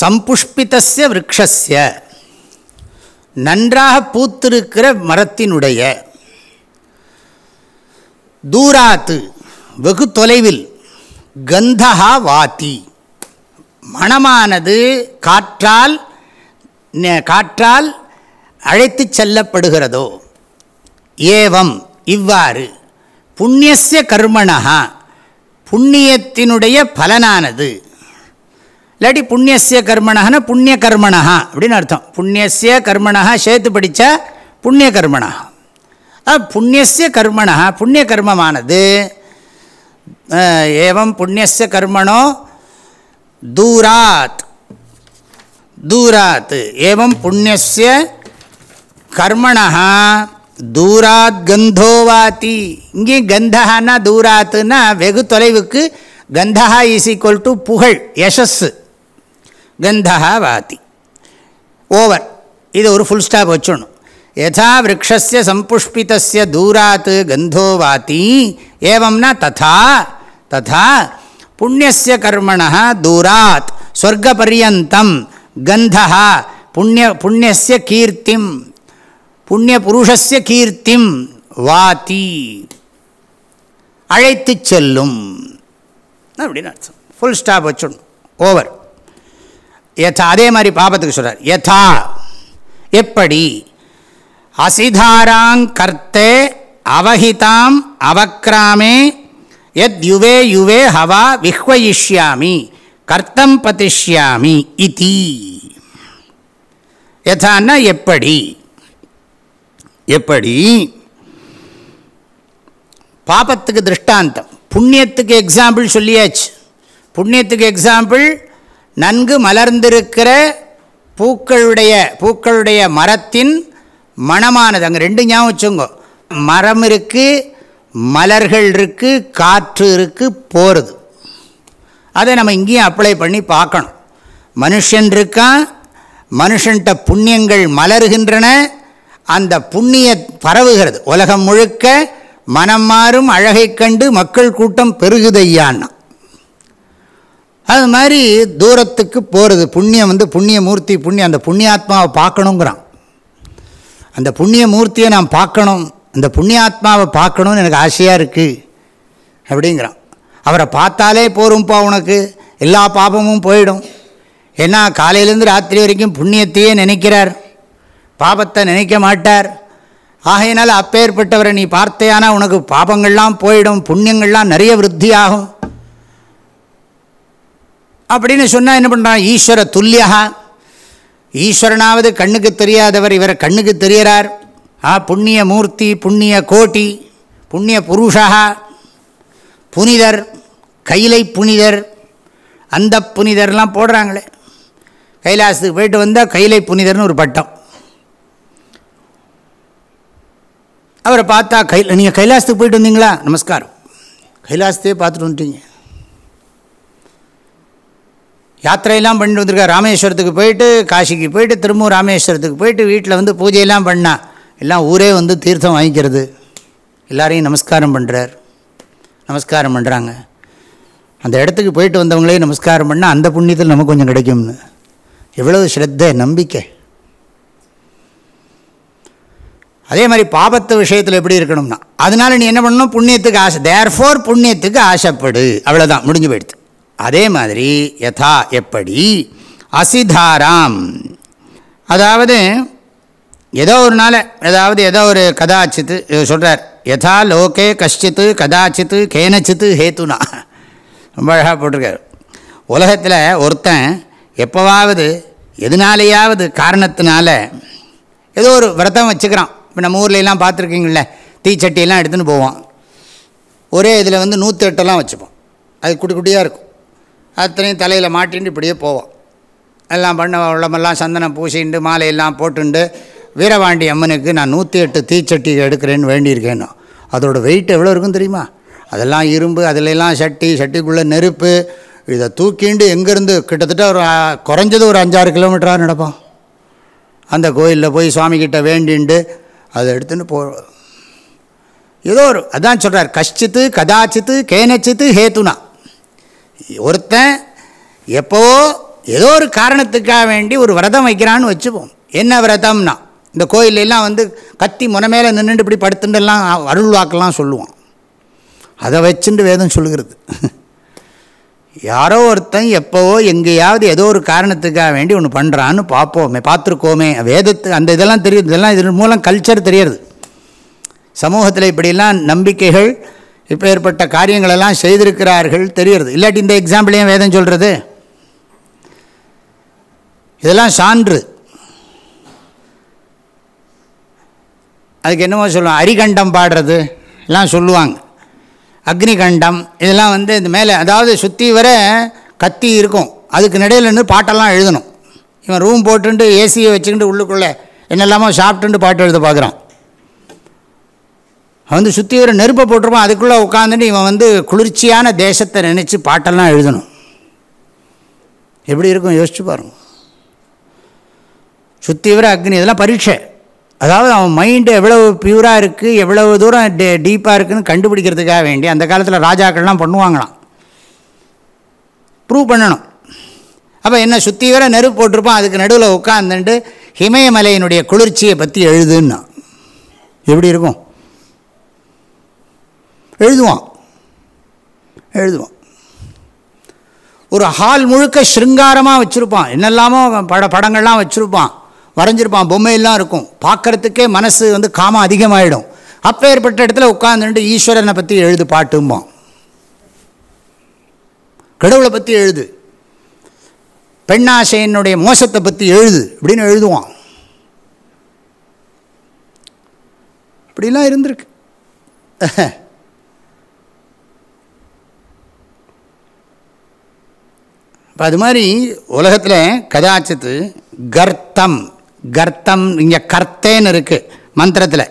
Speaker 1: சம்புஷ்பிதஸ்ய விரக்ஷஸ்ய நன்றாக பூத்திருக்கிற மரத்தினுடைய தூராத்து வெகு தொலைவில் கந்தகா வாத்தி மணமானது காற்றால் காற்றால் அழைத்து செல்லப்படுகிறதோ ஏவம் இவ்வாறு புண்ணியசிய கர்மணா புண்ணியத்தினுடைய பலனானது இல்லாட்டி புண்ணியசிய கர்மணகனா புண்ணிய கர்மணா அப்படின்னு அர்த்தம் புண்ணியசிய கர்மணா சேர்த்து படித்தா புண்ணிய கர்மணா புண்ணியசிய கர்மணா புண்ணிய கர்மமானது ஏவம் புண்ணியச கர்மணோ தூராத் தூராத் ஏவம் புண்ணியசிய கர்மணா தூராத் கந்தோவாதி இங்கே கந்தஹான்னா தூராத்துன்னா வெகு தொலைவுக்கு கந்தஹா இஸ் ஈக்குவல் டு புகழ் யசஸ்ஸு கந்தஹா வாதி ஓவர் இது ஒரு ஃபுல் ஸ்டாப் வச்சிடணும் யதா விரக்ஷஸ்ய சம்புஷ்பிதஸ்ய தூராத் கந்தோ வாதி ஏவம்னா ததா ததா புண்ணியஸ்ய கர்மண தூராத் ஸ்வர்க பர்யந்தம் கந்தஹா புண்ணிய புண்ணியஸ்ய கீர்த்திம் புண்ணிய புருஷஸ்ய கீர்த்திம் வாதி அழைத்து செல்லும் அப்படின்னு அர்த்தம் ஃபுல் ஸ்டாப் வச்சுடணும் ஓவர் யதா அதே மாதிரி பாபத்துக்கு சொல்கிறார் யதா எப்படி அசிதாராங் கர்த்தே அவஹிதாம் அவக்ராமே எத் யுவே யுவே ஹவா விஹ்வயிஷ்யாமி கர்த்தம் பதிஷ்யாமி இதி யதான்னா எப்படி எப்படி பாபத்துக்கு திருஷ்டாந்தம் புண்ணியத்துக்கு எக்ஸாம்பிள் சொல்லியாச்சு புண்ணியத்துக்கு எக்ஸாம்பிள் நன்கு மலர்ந்திருக்கிற பூக்களுடைய பூக்களுடைய மரத்தின் மனமானது அங்கே ரெண்டு ஞாபகம் வச்சுங்க மரம் இருக்குது மலர்கள் இருக்குது காற்று இருக்குது போகிறது அதை நம்ம இங்கேயும் அப்ளை பண்ணி பார்க்கணும் மனுஷன் இருக்கான் மனுஷன்கிட்ட புண்ணியங்கள் மலர்கின்றன அந்த புண்ணிய பரவுகிறது உலகம் முழுக்க மனம் மாறும் அழகை கண்டு மக்கள் கூட்டம் பெருகுதையான்னா அது மாதிரி தூரத்துக்கு போகிறது புண்ணியம் வந்து புண்ணிய மூர்த்தி புண்ணியம் அந்த புண்ணியாத்மாவை பார்க்கணுங்கிறான் அந்த புண்ணிய மூர்த்தியை நான் பார்க்கணும் அந்த புண்ணியாத்மாவை பார்க்கணும்னு எனக்கு ஆசையாக இருக்குது அப்படிங்கிறான் அவரை பார்த்தாலே போரும்பா உனக்கு எல்லா பாபமும் போயிடும் ஏன்னா காலையிலேருந்து ராத்திரி வரைக்கும் புண்ணியத்தையே நினைக்கிறார் பாபத்தை நினைக்க மாட்டார் ஆகையினால் அப்பேற்பட்டவரை நீ பார்த்தேயானா உனக்கு பாபங்கள்லாம் போயிடும் புண்ணியங்கள்லாம் நிறைய விருத்தியாகும் அப்படின்னு சொன்னால் என்ன பண்ணுறான் ஈஸ்வர துல்லியா ஈஸ்வரனாவது கண்ணுக்கு தெரியாதவர் இவரை கண்ணுக்கு தெரிகிறார் ஆ புண்ணிய மூர்த்தி புண்ணிய கோட்டி புண்ணிய புருஷா புனிதர் கைலை புனிதர் அந்த புனிதர்லாம் போடுறாங்களே கைலாசத்துக்கு போயிட்டு வந்தால் கைலை புனிதர்னு ஒரு பட்டம் அவரை பார்த்தா கை நீங்கள் கைலாசத்துக்கு போயிட்டு வந்தீங்களா நமஸ்காரம் கைலாசத்தையே பார்த்துட்டு வந்துட்டீங்க யாத்திரையெல்லாம் பண்ணிட்டு வந்திருக்கா ராமேஸ்வரத்துக்கு போயிட்டு காசிக்கு போயிட்டு திரும்பவும் ராமேஸ்வரத்துக்கு போயிட்டு வீட்டில் வந்து பூஜையெல்லாம் பண்ணா எல்லாம் ஊரே வந்து தீர்த்தம் வாங்கிக்கிறது எல்லாரையும் நமஸ்காரம் பண்ணுறார் நமஸ்காரம் பண்ணுறாங்க அந்த இடத்துக்கு போயிட்டு வந்தவங்களே நமஸ்காரம் பண்ணால் அந்த புண்ணியத்தில் நமக்கு கொஞ்சம் கிடைக்கும்னு எவ்வளவு ஸ்ரத்தை நம்பிக்கை அதே மாதிரி பாபத்து விஷயத்தில் எப்படி இருக்கணும்னா அதனால நீ என்ன பண்ணணும் புண்ணியத்துக்கு ஆசை தேர்ஃபோர் புண்ணியத்துக்கு ஆசைப்படு அவ்வளோதான் முடிஞ்சு போயிடுது அதே மாதிரி யதா எப்படி அசிதாராம் அதாவது ஏதோ ஒரு நாள் ஏதாவது ஏதோ ஒரு கதாச்சித்து சொல்கிறார் யதா லோகே கஷ்டித்து கதாச்சித்து கேனச்சித்து ஹேத்துனா ரொம்ப அழகாக போட்டிருக்காரு உலகத்தில் ஒருத்தன் எப்போவாவது எதுனாலேயாவது காரணத்தினால ஏதோ ஒரு விரதம் வச்சுக்கிறான் இப்போ நம்ம ஊர்லெலாம் பார்த்துருக்கீங்கள தீச்சட்டியெல்லாம் எடுத்துன்னு போவோம் ஒரே இதில் வந்து நூற்றி எட்டெல்லாம் வச்சுப்போம் அது குட்டி குட்டியாக இருக்கும் அத்தனையும் தலையில் மாட்டின்னு இப்படியே போவோம் எல்லாம் பண்ண உடம்பெல்லாம் சந்தனம் பூசிண்டு மாலையெல்லாம் போட்டுண்டு வீரவாண்டி அம்மனுக்கு நான் நூற்றி எட்டு தீச்சட்டி எடுக்கிறேன்னு வேண்டியிருக்கேனும் அதோட வெயிட் எவ்வளோ இருக்கும் தெரியுமா அதெல்லாம் இரும்பு அதிலெல்லாம் சட்டி சட்டிக்குள்ளே நெருப்பு இதை தூக்கிண்டு எங்கேருந்து கிட்டத்தட்ட ஒரு குறைஞ்சது ஒரு அஞ்சாறு கிலோமீட்டராக நடப்போம் அந்த கோயிலில் போய் சுவாமிக்கிட்ட வேண்டின்ட்டு அதை எடுத்துன்னு போ ஏதோ ஒரு அதான் சொல்கிறார் கஷ்டித்து கதாச்சித்து கேனச்சித்து ஹேத்துனா ஒருத்தன் எப்போவோ ஏதோ ஒரு காரணத்துக்காக வேண்டி ஒரு விரதம் வைக்கிறான்னு வச்சுப்போம் என்ன விரதம்னா இந்த கோயிலெல்லாம் வந்து கத்தி முன மேலே நின்றுட்டு இப்படி படுத்துட்டுலாம் அருள்வாக்கெல்லாம் சொல்லுவான் அதை வச்சுட்டு வேதம் சொல்லுகிறது யாரோ ஒருத்தன் எப்போவோ எங்கேயாவது ஏதோ ஒரு காரணத்துக்காக வேண்டி ஒன்று பண்ணுறான்னு பார்ப்போமே பார்த்துருக்கோமே வேதத்து அந்த இதெல்லாம் தெரியுது இதெல்லாம் இதன் மூலம் கல்ச்சர் தெரியுது சமூகத்தில் இப்படிலாம் நம்பிக்கைகள் இப்போ ஏற்பட்ட காரியங்களெல்லாம் செய்திருக்கிறார்கள் தெரியுறது இல்லாட்டி இந்த எக்ஸாம்பிளையும் வேதம் சொல்கிறது இதெல்லாம் சான்று அதுக்கு என்னமோ சொல்லுவாங்க அரிகண்டம் பாடுறது எல்லாம் சொல்லுவாங்க அக்னிகண்டம் இதெல்லாம் வந்து இந்த மேலே அதாவது சுற்றி வர கத்தி இருக்கும் அதுக்கு நடையில் நின்று பாட்டெல்லாம் எழுதணும் இவன் ரூம் போட்டுட்டு ஏசியை வச்சுக்கிட்டு உள்ளுக்குள்ளே என்னெல்லாமோ சாப்பிட்டுட்டு பாட்டு எழுத பார்க்குறான் வந்து சுற்றி வர நெருப்பை போட்டிருப்பான் அதுக்குள்ளே உட்காந்துட்டு இவன் வந்து குளிர்ச்சியான தேசத்தை நினச்சி பாட்டெல்லாம் எழுதணும் எப்படி இருக்கும் யோசிச்சு பாருங்க சுத்தீவிர வர அக்னி இதெல்லாம் பரீட்சை அதாவது அவன் மைண்டு எவ்வளவு பியூராக இருக்குது எவ்வளவு தூரம் டீப்பாக இருக்குதுன்னு கண்டுபிடிக்கிறதுக்காக வேண்டி அந்த காலத்தில் ராஜாக்கள்லாம் பண்ணுவாங்களாம் ப்ரூவ் பண்ணணும் அப்போ என்ன சுற்றி வர நெருப்பு போட்டிருப்பான் அதுக்கு நடுவில் உட்காந்துட்டு ஹிமயமலையினுடைய குளிர்ச்சியை பற்றி எழுதுன்னா எப்படி இருக்கும் எழுதுவான் எழுதுவான் ஒரு ஹால் முழுக்க ஸ்ருங்காரமாக வச்சுருப்பான் என்னெல்லாமோ பட படங்கள்லாம் வச்சுருப்பான் வரைஞ்சிருப்பான் பொம்மையெல்லாம் இருக்கும் பார்க்குறதுக்கே மனசு வந்து காமம் அதிகமாகிடும் அப்போ ஏற்பட்ட இடத்துல உட்காந்துட்டு ஈஸ்வரனை பற்றி எழுது பாட்டும்பான் கடவுளை பற்றி எழுது பெண்ணாசையனுடைய மோசத்தை பற்றி எழுது அப்படின்னு எழுதுவான் இப்படிலாம் இருந்திருக்கு இப்போ அது மாதிரி உலகத்தில் கதாச்சத்து கர்த்தம் கர்த்தம் இங்கே கர்த்தேன்னு இருக்குது மந்திரத்தில்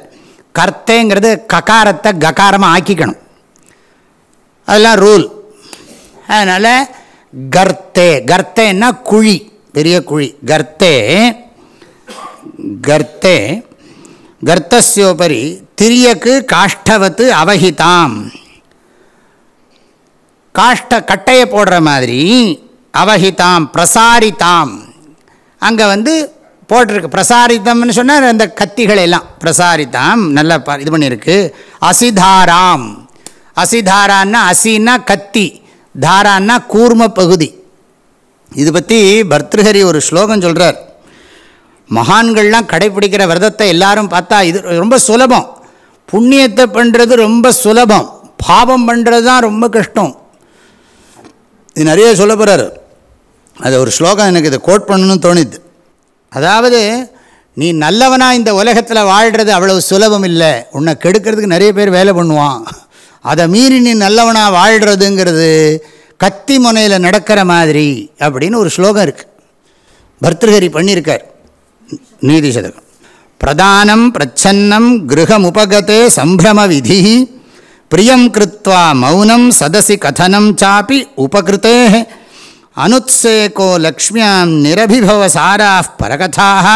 Speaker 1: கர்த்தேங்கிறது ககாரத்தை ககாரமாக ஆக்கிக்கணும் அதெல்லாம் ரூல் அதனால் கர்த்தே கர்த்தேன்னா குழி பெரிய குழி கர்த்தே கர்த்தே கர்த்தஸ்யோபரி திரியக்கு காஷ்டவத்து அவஹிதாம் காஷ்ட கட்டையை போடுற மாதிரி அவஹிதாம் பிரசாரித்தாம் அங்கே வந்து போட்டிருக்கு பிரசாரித்தம்னு சொன்னால் அந்த கத்திகள் எல்லாம் பிரசாரித்தாம் நல்லா இது பண்ணியிருக்கு அசிதாராம் அசிதாரான்னா அசின்னா கத்தி தாரான்னா கூர்ம பகுதி இது பற்றி பர்திருஹரி ஒரு ஸ்லோகம் சொல்கிறார் மகான்கள்லாம் கடைபிடிக்கிற விரதத்தை எல்லாரும் பார்த்தா இது ரொம்ப சுலபம் புண்ணியத்தை பண்ணுறது ரொம்ப சுலபம் பாவம் பண்ணுறது தான் ரொம்ப கஷ்டம் இது நிறைய சொல்ல போகிறார் அது ஒரு ஸ்லோகம் எனக்கு இதை கோட் பண்ணணும்னு தோணுது அதாவது நீ நல்லவனாக இந்த உலகத்தில் வாழ்கிறது அவ்வளவு சுலபம் இல்லை உன்னை கெடுக்கிறதுக்கு நிறைய பேர் வேலை பண்ணுவான் அதை மீறி நீ நல்லவனாக வாழ்கிறதுங்கிறது கத்தி முனையில் நடக்கிற மாதிரி அப்படின்னு ஒரு ஸ்லோகம் இருக்குது பர்திருஹரி பண்ணியிருக்கார் நீதி சதகம் பிரதானம் பிரச்சன்னம் கிரகமுபகத்தே சம்பிரம விதி பிரியம் கிருத்வா மௌனம் சதசி கதனம் சாப்பி உபகிருத்தே அனுத்சேகோ லக்ஷ்மியாம் நிரபிபவ சாரா பரகதாக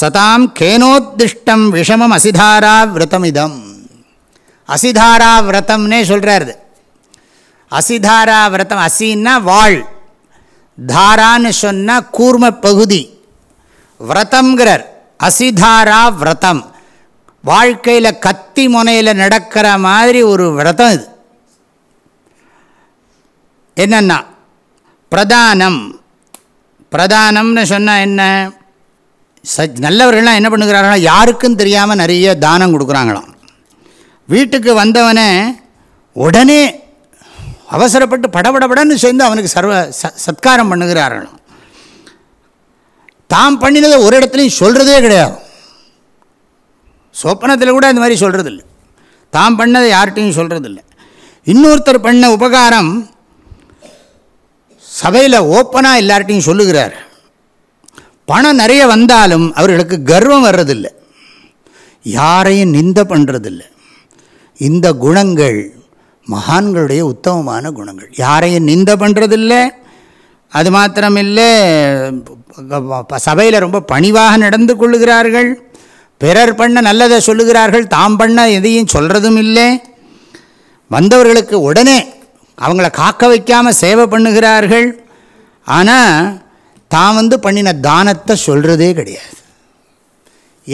Speaker 1: சதாம் கேனோத்திஷ்டம் விஷமம் அசிதாரா விரதமிதம் அசிதாரா விரதம்னே சொல்கிறாரு அசிதாரா விரதம் அசின்னா வாழ் தாரான்னு சொன்னால் கூர்ம பகுதி விரதம்ங்கிறார் அசிதாரா விரதம் வாழ்க்கையில் கத்தி முனையில் நடக்கிற மாதிரி ஒரு விரதம் இது என்னென்னா பிரதானம் பிரதானம்னு சொன்னால் என்ன ச நல்லவர்கள்லாம் என்ன பண்ணுகிறார்களா யாருக்கும் தெரியாமல் நிறைய தானம் கொடுக்குறாங்களாம் வீட்டுக்கு வந்தவனே உடனே அவசரப்பட்டு படபடபடன்னு சேர்ந்து அவனுக்கு சர்வ ச சத்காரம் பண்ணுகிறார்களாம் தாம் பண்ணினதை ஒரு இடத்துலையும் சொல்கிறதே கிடையாது சொப்பனத்தில் கூட இந்த மாதிரி சொல்கிறதில்ல தாம் பண்ணதை யார்கிட்டையும் சொல்கிறதில்ல இன்னொருத்தர் பண்ண உபகாரம் சபையில் ஓப்பனாக எல்லார்ட்டையும் சொல்லுகிறார் பணம் நிறைய வந்தாலும் அவர்களுக்கு கர்வம் வர்றதில்லை யாரையும் நிந்த பண்ணுறதில்லை இந்த குணங்கள் மகான்களுடைய உத்தமமான குணங்கள் யாரையும் நிந்த பண்ணுறதில்லை அது மாத்திரமில்லை சபையில் ரொம்ப பணிவாக நடந்து கொள்ளுகிறார்கள் பிறர் பண்ண நல்லதை சொல்லுகிறார்கள் தாம் பண்ண எதையும் சொல்கிறதும் இல்லை வந்தவர்களுக்கு உடனே அவங்கள காக்க வைக்காமல் சேவை பண்ணுகிறார்கள் ஆனால் தான் வந்து பண்ணின தானத்தை சொல்கிறதே கிடையாது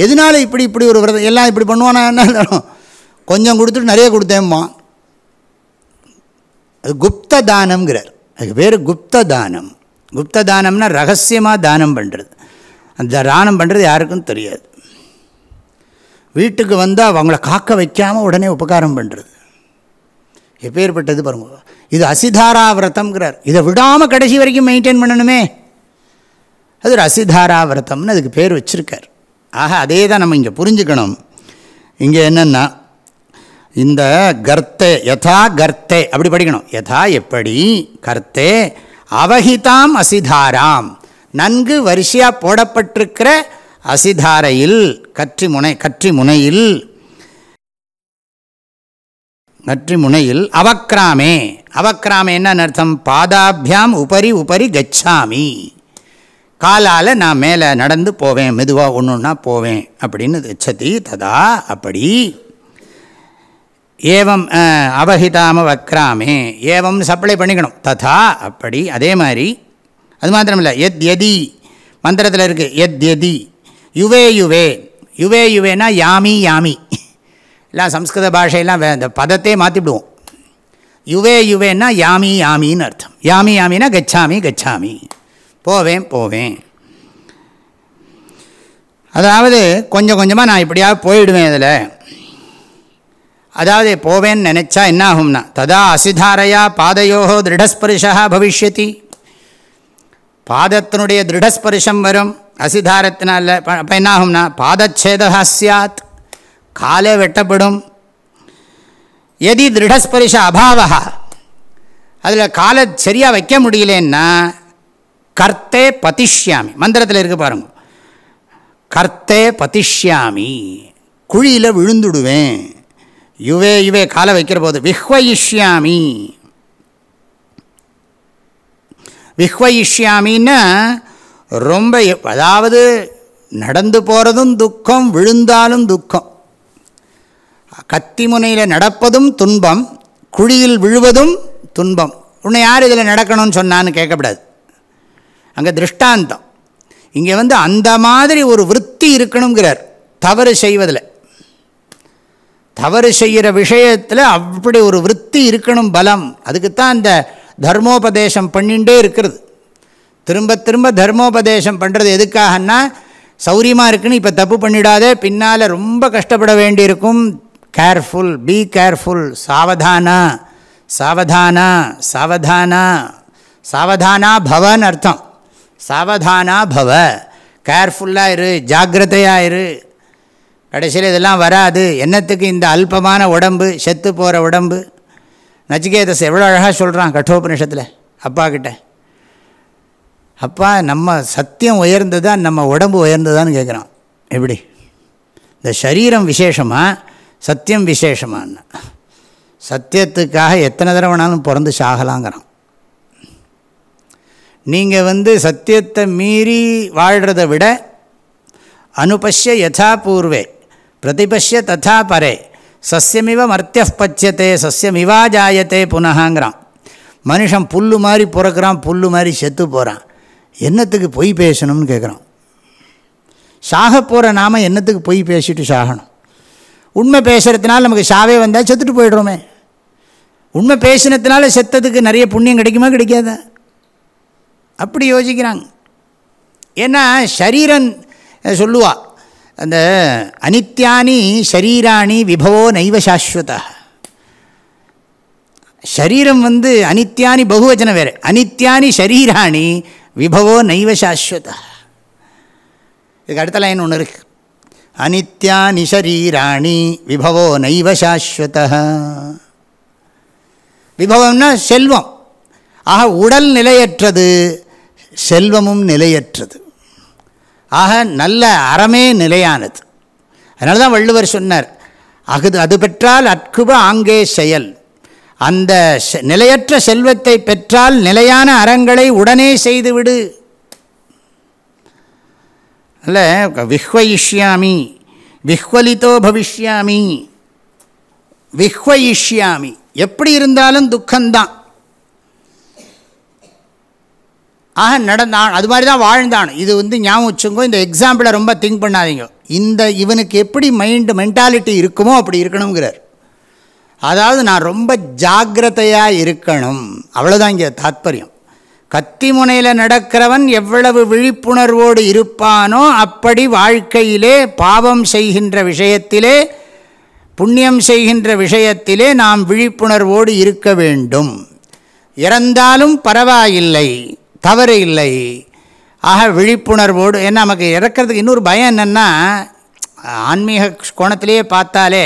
Speaker 1: எதனால இப்படி இப்படி ஒரு விரதம் எல்லாம் இப்படி பண்ணுவானா என்ன கொஞ்சம் கொடுத்துட்டு நிறைய கொடுத்தேம்மா அது குப்த தானம்ங்கிறார் அதுக்கு பேர் குப்த தானம் குப்த தானம்னா ரகசியமாக தானம் பண்ணுறது அந்த தானம் பண்ணுறது யாருக்கும் தெரியாது வீட்டுக்கு வந்தால் அவங்கள காக்க வைக்காமல் உடனே உபகாரம் பண்ணுறது எப்பேற்பட்டது பாருங்கள் இது அசிதாரா விரதம்ங்கிறார் இதை விடாமல் கடைசி வரைக்கும் மெயின்டைன் பண்ணணுமே அது ஒரு அசிதாரா விரதம்னு அதுக்கு பேர் வச்சுருக்கார் ஆக அதே தான் நம்ம இங்கே புரிஞ்சுக்கணும் இங்கே என்னென்னா இந்த கர்த்தே யதா கர்த்தே அப்படி படிக்கணும் யதா எப்படி கர்த்தே அவஹிதாம் அசிதாராம் நன்கு வரிசையாக போடப்பட்டிருக்கிற அசிதாரையில் கற்றி முனை கற்றி முனையில் கற்றி முனையில் அவக்ராமே அவக்கிராம என்ன அர்த்தம் பாதாபியாம் உபரி உபரி கச்சாமி காலால் நான் மேலே நடந்து போவேன் மெதுவாக ஒன்று ஒன்றா போவேன் அப்படின்னு கச்சதி ததா அப்படி ஏவம் அவஹிதாம வக்ராமே ஏவம் சப்ளை பண்ணிக்கணும் ததா அப்படி அதே மாதிரி அது மாத்திரம் இல்லை எத் எதி மந்திரத்தில் இருக்குது எத் எதி யுவே யுவே யுவே யுவேனா யாமி யாமி எல்லாம் சம்ஸ்கிருத பாஷையெல்லாம் இந்த பதத்தையே மாற்றிவிடுவோம் யுவே யுவேன்னா யாமி யாமின்னு அர்த்தம் யாமி யாமினா கச்சாமி கச்சாமி போவேன் போவேன் அதாவது கொஞ்சம் கொஞ்சமாக நான் இப்படியாவது போயிடுவேன் இதில் அதாவது போவேன்னு நினச்சா என்ன ஆகும்னா ததா அசிதாரையா பாதையோ திருடஸ்பரிஷா பவிஷ்யத்தி பாதத்தினுடைய திருடஸ்பரிஷம் வரும் அசிதாரத்தினால அப்போ என்ன ஆகும்னா பாதச்சேதா சாத் காலே வெட்டப்படும் எதி திருடஸ்பரிச அபாவகா அதில் காலை சரியாக வைக்க முடியலன்னா கர்த்தே பதிஷ்யாமி மந்திரத்தில் இருக்கு பாருங்க கர்த்தே பதிஷ்யாமி குழியில் விழுந்துடுவேன் யுவே யுவே காலை வைக்கிற போது விஹ்வயிஷ்யாமி விஹ்வயிஷ்யாமின்னா ரொம்ப அதாவது நடந்து போகிறதும் துக்கம் விழுந்தாலும் துக்கம் கத்திமுனையில் நடப்பதும் துன்பம் குழியில் விழுவதும் துன்பம் உன்னை யார் இதில் நடக்கணும்னு சொன்னான்னு கேட்கப்படாது அங்கே திருஷ்டாந்தம் இங்கே வந்து அந்த மாதிரி ஒரு விற்பி இருக்கணுங்கிறார் தவறு செய்வதில் தவறு செய்கிற விஷயத்தில் அப்படி ஒரு விற்பி இருக்கணும் பலம் அதுக்குத்தான் அந்த தர்மோபதேசம் பண்ணிகிட்டே இருக்கிறது திரும்ப திரும்ப தர்மோபதேசம் பண்ணுறது எதுக்காகன்னா சௌரியமாக இருக்குன்னு இப்போ தப்பு பண்ணிடாதே பின்னால் ரொம்ப கஷ்டப்பட வேண்டியிருக்கும் கேர்ஃபுல் பி கேர்ஃபுல் சாவதானா சாவதானா சாவதானா சாவதானா பவன் அர்த்தம் சாவதானா பவ கேர்ஃபுல்லாக இரு ஜாக்கிரதையாக இரு கடைசியில் இதெல்லாம் வராது என்னத்துக்கு இந்த அல்பமான உடம்பு செத்து போகிற உடம்பு நச்சிகேதஸ் எவ்வளோ அழகாக சொல்கிறான் கட்டோபனிஷத்தில் அப்பா கிட்ட அப்பா நம்ம சத்தியம் உயர்ந்ததான் நம்ம உடம்பு உயர்ந்ததான்னு கேட்குறான் எப்படி இந்த சரீரம் விசேஷமாக சத்தியம் விசேஷமான சத்தியத்துக்காக எத்தனை தடவை வேணாலும் பிறந்து சாகலாங்கிறான் நீங்கள் வந்து சத்தியத்தை மீறி வாழ்கிறத விட அனுபஷ்ய யதா பூர்வே பிரதிபஷ்ய ததா பரே சசியமிவ மர்த்திய பச்சத்தே சசியமிவா ஜாயத்தே புனகாங்கிறான் மனுஷன் புல்லு மாதிரி பிறக்கிறான் புல்லு மாதிரி செத்து போகிறான் என்னத்துக்கு பொய் பேசணும்னு கேட்குறான் சாக போகிற நாம என்னத்துக்கு பொய் பேசிட்டு சாகணும் உண்மை பேசுகிறதுனால நமக்கு சாவே வந்தால் செத்துட்டு போயிடுறோமே உண்மை பேசினதுனால செத்ததுக்கு நிறைய புண்ணியம் கிடைக்குமா கிடைக்காத அப்படி யோசிக்கிறாங்க ஏன்னா சரீரன் சொல்லுவா அந்த அனித்யானி ஷரீராணி விபவோ நைவ சாஸ்வத ஷரீரம் வந்து அனித்யானி பகுவச்சன வேறு அனித்யானி ஷரீராணி விபவோ நைவ சாஸ்வத இதுக்கு அடுத்த லைன் ஒன்று இருக்குது அனித்யானி ஷரீராணி விபவோ நைவ சாஸ்வத விபவம்னா செல்வம் ஆக உடல் நிலையற்றது செல்வமும் நிலையற்றது ஆக நல்ல அறமே நிலையானது அதனால தான் வள்ளுவர் சொன்னார் அகுது அது பெற்றால் அற்குப ஆங்கே செயல் அந்த நிலையற்ற செல்வத்தை பெற்றால் நிலையான அறங்களை உடனே செய்துவிடு இல்லை விஹ்வயிஷ்யாமி விஹ்வலித்தோ பவிஷ்யாமி விஹ்வயிஷ்யாமி எப்படி இருந்தாலும் துக்கம்தான் ஆக நடந்தான் அது மாதிரி தான் வாழ்ந்தான் இது வந்து ஞாபகம் வச்சுங்கோ இந்த எக்ஸாம்பிளை ரொம்ப திங்க் பண்ணாதீங்க இந்த இவனுக்கு எப்படி மைண்டு மென்டாலிட்டி இருக்குமோ அப்படி இருக்கணுங்கிறார் அதாவது நான் ரொம்ப ஜாகிரதையாக இருக்கணும் அவ்வளோதான் இங்கே தாத்பரியம் கத்தி முனையில் நடக்கிறவன் எவ்வளவு விழிப்புணர்வோடு இருப்பானோ அப்படி வாழ்க்கையிலே பாவம் செய்கின்ற விஷயத்திலே புண்ணியம் செய்கின்ற விஷயத்திலே நாம் விழிப்புணர்வோடு இருக்க வேண்டும் இறந்தாலும் பரவாயில்லை தவறு இல்லை ஆக விழிப்புணர்வோடு ஏன்னா நமக்கு இறக்கிறதுக்கு இன்னொரு பயம் என்னென்னா ஆன்மீக கோணத்திலேயே பார்த்தாலே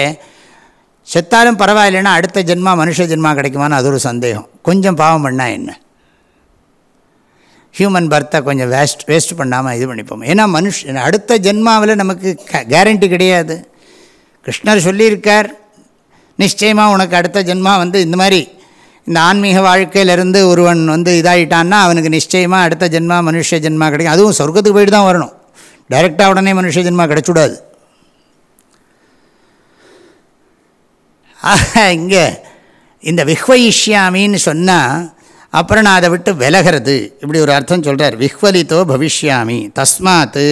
Speaker 1: செத்தாலும் பரவாயில்லைன்னா அடுத்த ஜென்மா மனுஷ ஜென்மா கிடைக்குமான்னு அது ஒரு சந்தேகம் கொஞ்சம் பாவம் பண்ணால் என்ன ஹியூமன் பர்த்தை கொஞ்சம் வேஸ்ட் வேஸ்ட் பண்ணாமல் இது பண்ணிப்போம் ஏன்னா மனுஷன் அடுத்த ஜென்மாவில் நமக்கு கேரண்டி கிடையாது கிருஷ்ணர் சொல்லியிருக்கார் நிச்சயமாக உனக்கு அடுத்த ஜென்மா வந்து இந்த மாதிரி இந்த ஆன்மீக வாழ்க்கையிலேருந்து ஒருவன் வந்து இதாகிட்டான்னா அவனுக்கு நிச்சயமாக அடுத்த ஜென்மா மனுஷ ஜென்மா கிடைக்கும் அதுவும் சொர்க்கத்துக்கு போயிட்டு தான் வரணும் டைரெக்டாக உடனே மனுஷ ஜென்மா கிடைச்சுடாது ஆக இங்கே இந்த விஹ்வயிஷ்யாமின்னு சொன்னால் அப்புறம் நான் அதை விட்டு விலகிறது இப்படி ஒரு அர்த்தம் சொல்கிறார் விஹ்வலித்தோ பவிஷ்யாமி தஸ்மாத்து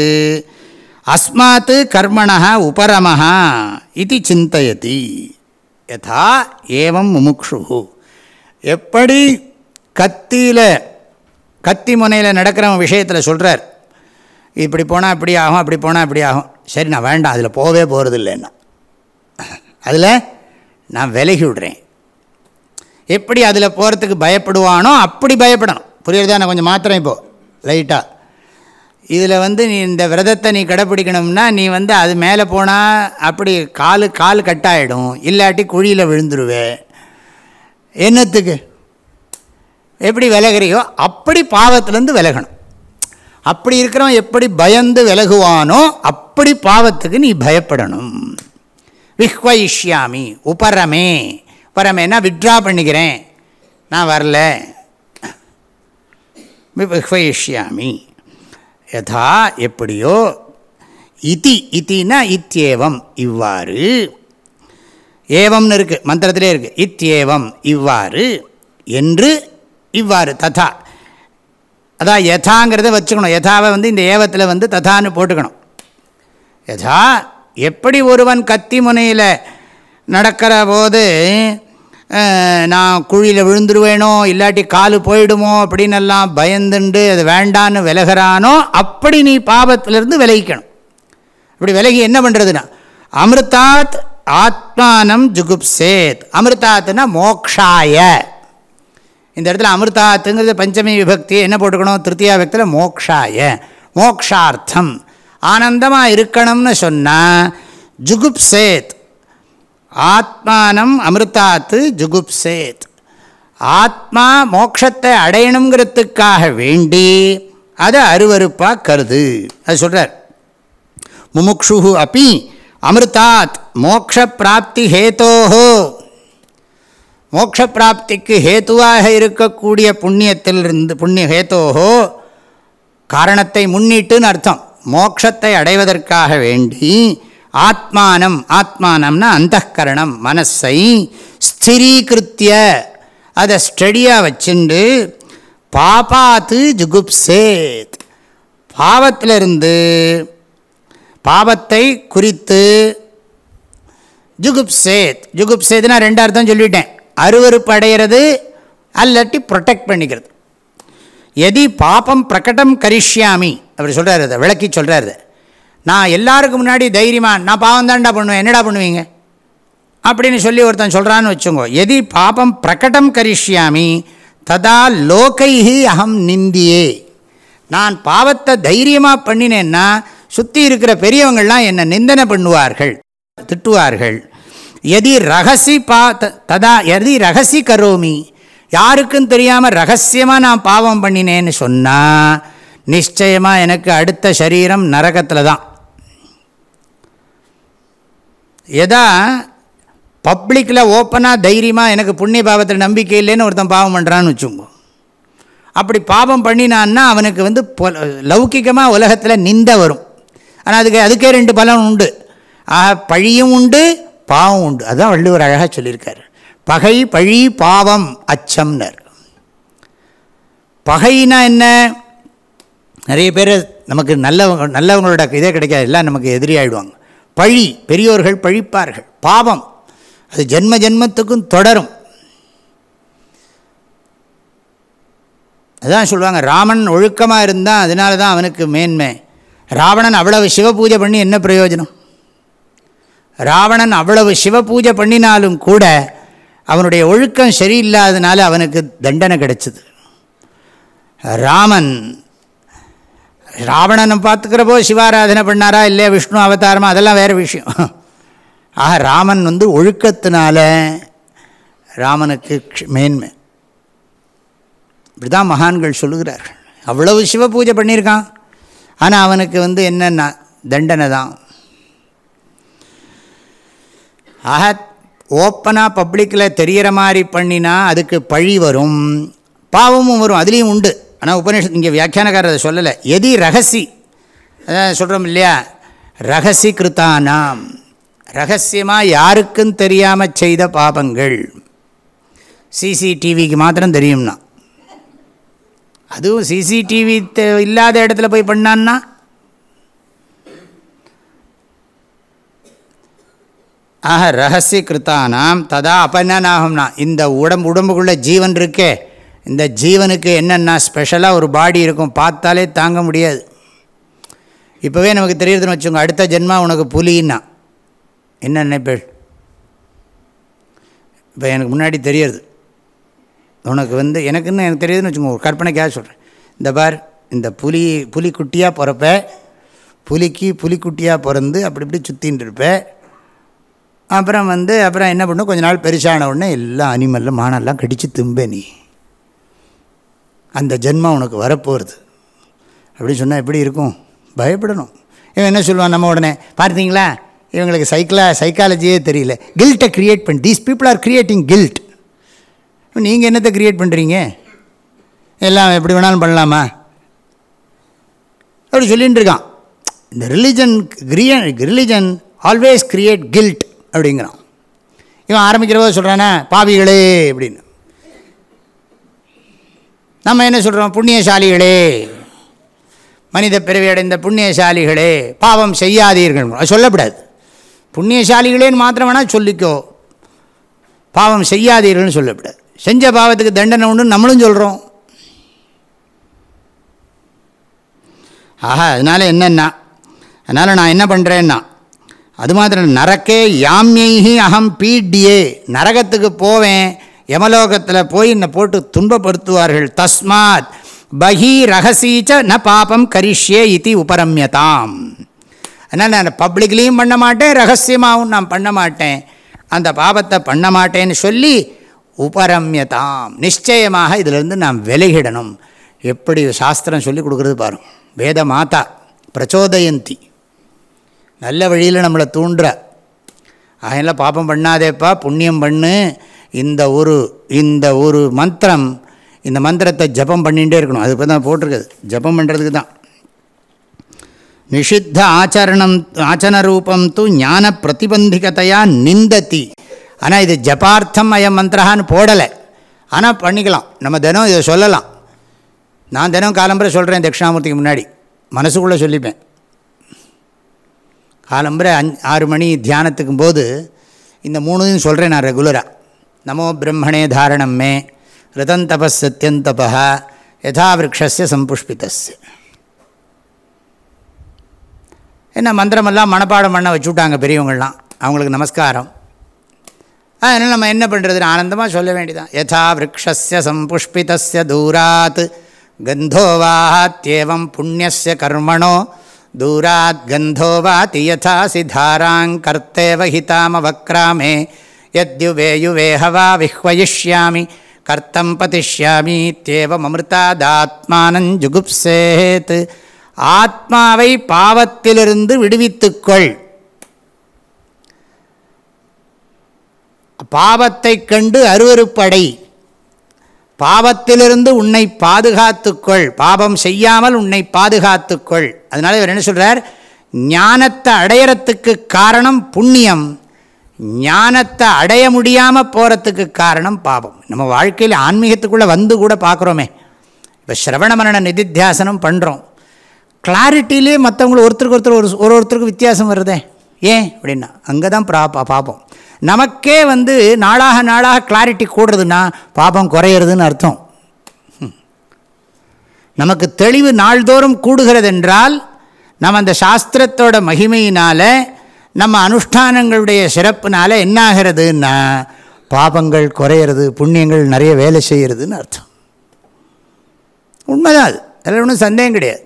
Speaker 1: அஸ்மாத்து கர்மணா உபரமஹா இது சிந்தையதி யதா ஏவம் முமுக்ஷு எப்படி கத்தியில் கத்தி முனையில் நடக்கிற விஷயத்தில் சொல்கிறார் இப்படி போனால் இப்படி ஆகும் அப்படி போனால் இப்படி ஆகும் சரி நான் வேண்டாம் அதில் போகவே போகிறது இல்லைன்னா அதில் நான் விலகி விடுறேன் எப்படி அதில் போகிறதுக்கு பயப்படுவானோ அப்படி பயப்படணும் புரியுறதா நான் கொஞ்சம் மாத்திரம் இப்போது லைட்டாக இதில் வந்து நீ இந்த விரதத்தை நீ கடைப்பிடிக்கணும்னா நீ வந்து அது மேலே போனால் அப்படி காலு கால் கட்டாயிடும் இல்லாட்டி குழியில் விழுந்துருவேன் என்னத்துக்கு எப்படி விலகிறியோ அப்படி பாவத்திலேருந்து விலகணும் அப்படி இருக்கிறவன் எப்படி பயந்து விலகுவானோ அப்படி பாவத்துக்கு நீ பயப்படணும் விஹ்வயிஷ்யாமி உபரமே பரமேனா வித்ட்ரா பண்ணிக்கிறேன் நான் வரல விஹ்வயிஷ்யாமி யதா எப்படியோ இதி இத்தின்னா இத்தியேவம் இவ்வாறு ஏவம்னு இருக்குது மந்திரத்திலே இருக்குது இத்தியேவம் இவ்வாறு என்று இவ்வாறு ததா அதான் யதாங்கிறத வச்சுக்கணும் யதாவை வந்து இந்த ஏவத்தில் வந்து ததான்னு போட்டுக்கணும் யதா எப்படி ஒருவன் கத்தி முனையில் நடக்கிற போது நான் குழியில் விழுந்துருவேனோ இல்லாட்டி காலு போயிடுமோ அப்படின்னு எல்லாம் பயந்துண்டு அது வேண்டான்னு விலகிறானோ அப்படி நீ பாபத்திலிருந்து விலகிக்கணும் இப்படி விலகி என்ன பண்ணுறதுன்னா அமிர்தாத் ஆத்மானம் ஜுகுப்சேத் அமிர்தாத்னா மோக்ஷாய இந்த இடத்துல அமிர்தாத்துங்கிறது பஞ்சமி விபக்தி என்ன போட்டுக்கணும் திருத்தியா விபக்தியில் மோக்ஷாய மோக்ஷார்த்தம் ஆனந்தமாக இருக்கணும்னு சொன்னால் ஜுகுப்சேத் ஆத்மானம் அமிர்தாத்து ஜுகுப்சேத் ஆத்மா மோட்சத்தை அடையணுங்கிறதுக்காக வேண்டி அதை அருவறுப்பாக கருது அது சொல்கிறார் முமுக்ஷு அப்பி அமிர்தாத் மோக்ஷ பிராப்தி ஹேத்தோஹோ மோட்ச பிராப்திக்கு ஹேத்துவாக இருக்கக்கூடிய புண்ணியத்திலிருந்து புண்ணிய ஹேத்தோஹோ காரணத்தை முன்னிட்டுன்னு அர்த்தம் மோட்சத்தை அடைவதற்காக வேண்டி ஆத்மானம் ஆத்மானம்னா கரணம் மனசை ஸ்திரீகிருத்திய அதை ஸ்டடியாக வச்சுண்டு பாபாத்து ஜுகுப்சேத் பாவத்திலிருந்து பாவத்தை குறித்து ஜுகுப்சேத் ஜுகுப்சேத்னா ரெண்டு அர்த்தம் சொல்லிட்டேன் அருவறுப்பு அடைகிறது அல்லட்டி ப்ரொடெக்ட் பண்ணிக்கிறது எதி பாபம் பிரகடம் கரிஷ்யாமி அப்படி சொல்கிறார் அதை விளக்கி அதை நான் எல்லாருக்கும் முன்னாடி தைரியமாக நான் பாவம் தான்டா பண்ணுவேன் என்னடா பண்ணுவீங்க அப்படின்னு சொல்லி ஒருத்தன் சொல்கிறான்னு வச்சுங்கோ எதி பாபம் பிரகடம் கரிஷ்யாமி ததா லோகைஹி அகம் நிந்தியே நான் பாவத்தை தைரியமாக பண்ணினேன்னா சுற்றி இருக்கிற பெரியவங்கள்லாம் என்னை நிந்தனை பண்ணுவார்கள் திட்டுவார்கள் எதி ரகசி பா ததா எதி ரகசி கரோமி யாருக்கும் தெரியாமல் ரகசியமாக நான் பாவம் பண்ணினேன்னு சொன்னால் நிச்சயமாக எனக்கு அடுத்த சரீரம் நரகத்தில் தான் எதா பப்ளிக்கில் ஓப்பனாக தைரியமாக எனக்கு புண்ணிய பாவத்தில் நம்பிக்கை இல்லைன்னு ஒருத்தன் பாவம் பண்ணுறான்னு வச்சுங்கோ அப்படி பாவம் பண்ணினான்னா அவனுக்கு வந்து லௌக்கிகமாக உலகத்தில் நிந்த வரும் ஆனால் அதுக்கு அதுக்கே ரெண்டு பலன் உண்டு பழியும் உண்டு பாவம் உண்டு அதுதான் வள்ளுவர் அழகாக சொல்லியிருக்கார் பகை பழி பாவம் அச்சம்னர் பகைனா என்ன நிறைய பேர் நமக்கு நல்லவங்க நல்லவங்களோட இதே கிடைக்காது எல்லாம் நமக்கு எதிரி பழி பெரியோர்கள் பழிப்பார்கள் பாவம் அது ஜென்ம ஜென்மத்துக்கும் தொடரும் அதான் சொல்லுவாங்க ராமன் ஒழுக்கமாக இருந்தால் அதனால தான் அவனுக்கு மேன்மை ராவணன் அவ்வளவு சிவ பூஜை பண்ணி என்ன பிரயோஜனம் ராவணன் அவ்வளவு சிவ பூஜை பண்ணினாலும் கூட அவனுடைய ஒழுக்கம் சரியில்லாததுனால அவனுக்கு தண்டனை கிடைச்சது ராமன் ராவணனை பார்த்துக்கிறப்போ சிவாராதனை பண்ணாரா இல்லையா விஷ்ணு அவதாரமா அதெல்லாம் வேறு விஷயம் ஆக ராமன் வந்து ஒழுக்கத்தினால ராமனுக்கு மேன்மை இப்படி தான் மகான்கள் சொல்லுகிறார்கள் அவ்வளவு சிவ பூஜை பண்ணியிருக்கான் ஆனால் அவனுக்கு வந்து என்னென்ன தண்டனை தான் ஆக ஓப்பனாக பப்ளிக்கில் தெரிகிற மாதிரி பண்ணினா அதுக்கு பழி வரும் பாவமும் வரும் அதுலேயும் உண்டு ஆனால் உபநிஷத் இங்கே வியாக்கியானக்காரர் அதை சொல்லலை எதி ரகசி அதான் சொல்கிறோம் இல்லையா ரகசி கிருத்தானாம் ரகசியமாக யாருக்கும் தெரியாமல் செய்த பாபங்கள் சிசிடிவிக்கு மாத்திரம் தெரியும்னா அதுவும் சிசிடிவி இல்லாத இடத்துல போய் பண்ணான்னா ஆஹா ரகசிய கிருத்தானாம் ததா அப்போ என்னென்ன ஆகும்னா இந்த உடம்பு உடம்புக்குள்ளே ஜீவன் இருக்கே இந்த ஜீவனுக்கு என்னென்னா ஸ்பெஷலாக ஒரு பாடி இருக்கும் பார்த்தாலே தாங்க முடியாது இப்போவே நமக்கு தெரியுதுன்னு வச்சுக்கோங்க அடுத்த ஜென்மா உனக்கு புலின்னா என்னென்ன நினைப்பேள் இப்போ எனக்கு முன்னாடி தெரியுது உனக்கு வந்து எனக்குன்னு எனக்கு தெரியுதுன்னு வச்சுக்கோங்க ஒரு கற்பனைக்காக சொல்கிறேன் இந்த பார் இந்த புலி புலி குட்டியாக பிறப்ப புலிக்கு புலிக்குட்டியாக பிறந்து அப்படி இப்படி சுற்றின்னு இருப்பேன் அப்புறம் வந்து அப்புறம் என்ன பண்ணும் கொஞ்ச நாள் பெருசான உடனே எல்லாம் அனிமல்லாம் மானெல்லாம் கடித்து தும்பே நீ அந்த ஜென்மம் உனக்கு வரப்போகிறது அப்படின்னு சொன்னால் எப்படி இருக்கும் பயப்படணும் இவன் என்ன சொல்லுவான் நம்ம உடனே பார்த்தீங்களா இவங்களுக்கு சைக்கிளா சைக்காலஜியே தெரியல கில்ட்டை க்ரியேட் பண்ணி these people are creating guilt நீங்கள் என்னத்தை க்ரியேட் பண்ணுறீங்க எல்லாம் எப்படி வேணாலும் பண்ணலாமா அப்படி சொல்லிகிட்டு இருக்கான் இந்த ரிலிஜன் கிரிய ரிலிஜன் ஆல்வேஸ் கிரியேட் கில்ட் அப்படிங்கிறான் இவன் ஆரம்பிக்கிறவோ சொல்கிறானே பாவிகளே அப்படின்னு நம்ம என்ன சொல்கிறோம் புண்ணியசாலிகளே மனித பிறவி அடைந்த புண்ணியசாலிகளே பாவம் செய்யாதீர்கள் அது புண்ணியசாலிகளேன்னு மாத்திரம் வேணால் சொல்லிக்கோ பாவம் செய்யாதீர்கள்னு சொல்லப்படாது செஞ்ச பாவத்துக்கு தண்டனை உண்டு நம்மளும் சொல்கிறோம் ஆஹா அதனால் என்னென்னா அதனால் நான் என்ன பண்ணுறேன்னா அது மாத்திரம் நரக்கே யாமியை அகம் பீட்டியே நரகத்துக்கு போவேன் யமலோகத்தில் போய் இந்த போட்டு துன்பப்படுத்துவார்கள் தஸ்மாத் பகி ரகசீச்ச ந பாபம் கரிஷ்யே இது உபரம்யதாம் அதனால் நான் பப்ளிக்லேயும் பண்ண மாட்டேன் ரகசியமாகவும் நான் பண்ண மாட்டேன் அந்த பாபத்தை பண்ண மாட்டேன்னு சொல்லி உபரம்யதாம் நிச்சயமாக இதிலிருந்து நாம் விலகிடணும் எப்படி சாஸ்திரம் சொல்லி கொடுக்குறது பாருங்க வேத மாதா பிரச்சோதயந்தி நல்ல வழியில் நம்மளை தூண்டுற அதனால் பாபம் பண்ணாதேப்பா புண்ணியம் பண்ணு இந்த ஒரு இந்த ஒரு மந்திரம் இந்த மந்திரத்தை ஜபம் பண்ணிகிட்டே இருக்கணும் அது இப்போ தான் போட்டிருக்குது ஜபம் பண்ணுறதுக்கு தான் நிஷித்த ஆச்சரணம் ரூபம் தூ ஞான பிரதிபந்திகத்தையாக நிந்தத்தி ஆனால் இது ஜபார்த்தம் அயம் மந்திரான்னு போடலை ஆனால் பண்ணிக்கலாம் நம்ம தினம் இதை சொல்லலாம் நான் தினம் காலம்புரை சொல்கிறேன் தட்சிணாமூர்த்திக்கு முன்னாடி மனசுக்குள்ளே சொல்லிப்பேன் காலம்புரை அஞ் ஆறு மணி தியானத்துக்கும் போது இந்த மூணுதையும் சொல்கிறேன் நான் ரெகுலராக நமோ பிரம்மணே தாரணம் மே ரிதந்தபஸ் சத்தியந்தபா யதா விரக்ஷஸ்ய சம்புஷ்பிதஸ் என்ன மந்திரமெல்லாம் மனப்பாடம் பண்ண வச்சுவிட்டாங்க பெரியவங்கள்லாம் அவங்களுக்கு நமஸ்காரம் அதனால் நம்ம என்ன பண்ணுறதுன்னு ஆனந்தமாக சொல்ல வேண்டியதான் யதா விரக்ஷஸ்ய சம்புஷ்பித்த தூராத் கந்தோவாத்தியேவம் புண்ணியச கர்மணோ தூராத் கந்தோவாதி கர்த்தேவ தாராங்கர்த்தேவ ஹிதாமவக்ராமே யுவேஹவா விஹ்வயிஷ்யாமி கர்த்தம் பதிஷ்யாமித்யேவமிருதாதாத்மானன் ஜுகுப்சேத் ஆத்மாவை பாவத்திலிருந்து விடுவித்துக்கொள் பாவத்தை கண்டு அருவறுப்படை பாவத்திலிருந்து உன்னை பாதுகாத்துக்கொள் பாவம் செய்யாமல் உன்னை பாதுகாத்துக்கொள் அதனால் இவர் என்ன சொல்கிறார் ஞானத்தை அடையறத்துக்கு காரணம் புண்ணியம் ஞானத்தை அடைய முடியாமல் போகிறதுக்கு காரணம் பாவம் நம்ம வாழ்க்கையில் ஆன்மீகத்துக்குள்ளே வந்து கூட பார்க்குறோமே இப்போ சிரவண மரண நிதித்தியாசனம் பண்ணுறோம் கிளாரிட்டிலே மற்றவங்களும் ஒருத்தருக்கு ஒருத்தர் ஒரு ஒரு ஒருத்தருக்கு வித்தியாசம் வருதே ஏன் அப்படின்னா அங்கே தான் ப்ரா பார்ப்போம் நமக்கே வந்து நாளாக நாளாக கிளாரிட்டி கூடுறதுன்னா பாபம் குறையிறதுன்னு அர்த்தம் நமக்கு தெளிவு நாள்தோறும் கூடுகிறதென்றால் நம்ம அந்த சாஸ்திரத்தோட மகிமையினால் நம்ம அனுஷ்டானங்களுடைய சிறப்புனால என்ன ஆகிறதுன்னா பாபங்கள் குறையிறது புண்ணியங்கள் நிறைய வேலை செய்கிறதுன்னு அர்த்தம் உண்மைதான் அது அதில் ஒன்றும் சந்தேகம் கிடையாது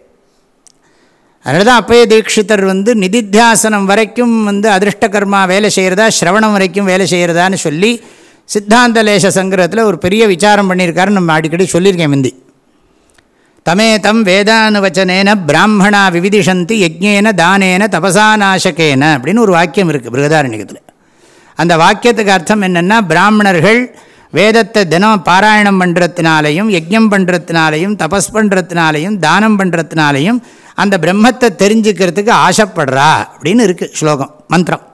Speaker 1: அதனால தான் அப்பய தீட்சிதர் வந்து நிதித்தியாசனம் வரைக்கும் வந்து அதிருஷ்ட கர்மா வேலை செய்கிறதா ஸ்ரவணம் வரைக்கும் வேலை செய்கிறதான்னு சொல்லி சித்தாந்த லேச சங்கிரகத்தில் ஒரு பெரிய விசாரம் பண்ணியிருக்காருன்னு நம்ம அடிக்கடி சொல்லியிருக்கேன் முந்தி தமேதம் வேதானுவச்சனேன பிராமணா விவிதிஷந்தி யஜ்ஞேன தானேன தபசா நாசகேன அப்படின்னு ஒரு வாக்கியம் இருக்குது பிருகதாரண்யத்தில் அந்த வாக்கியத்துக்கு அர்த்தம் என்னென்னா பிராமணர்கள் வேதத்தை தினம் பாராயணம் பண்ணுறதுனாலையும் யஜ்யம் பண்ணுறதுனாலையும் தபஸ் பண்ணுறதுனாலையும் தானம் பண்ணுறதுனாலையும் அந்த பிரம்மத்தை தெரிஞ்சுக்கிறதுக்கு ஆசைப்படுறா அப்படின்னு இருக்குது ஸ்லோகம் மந்திரம்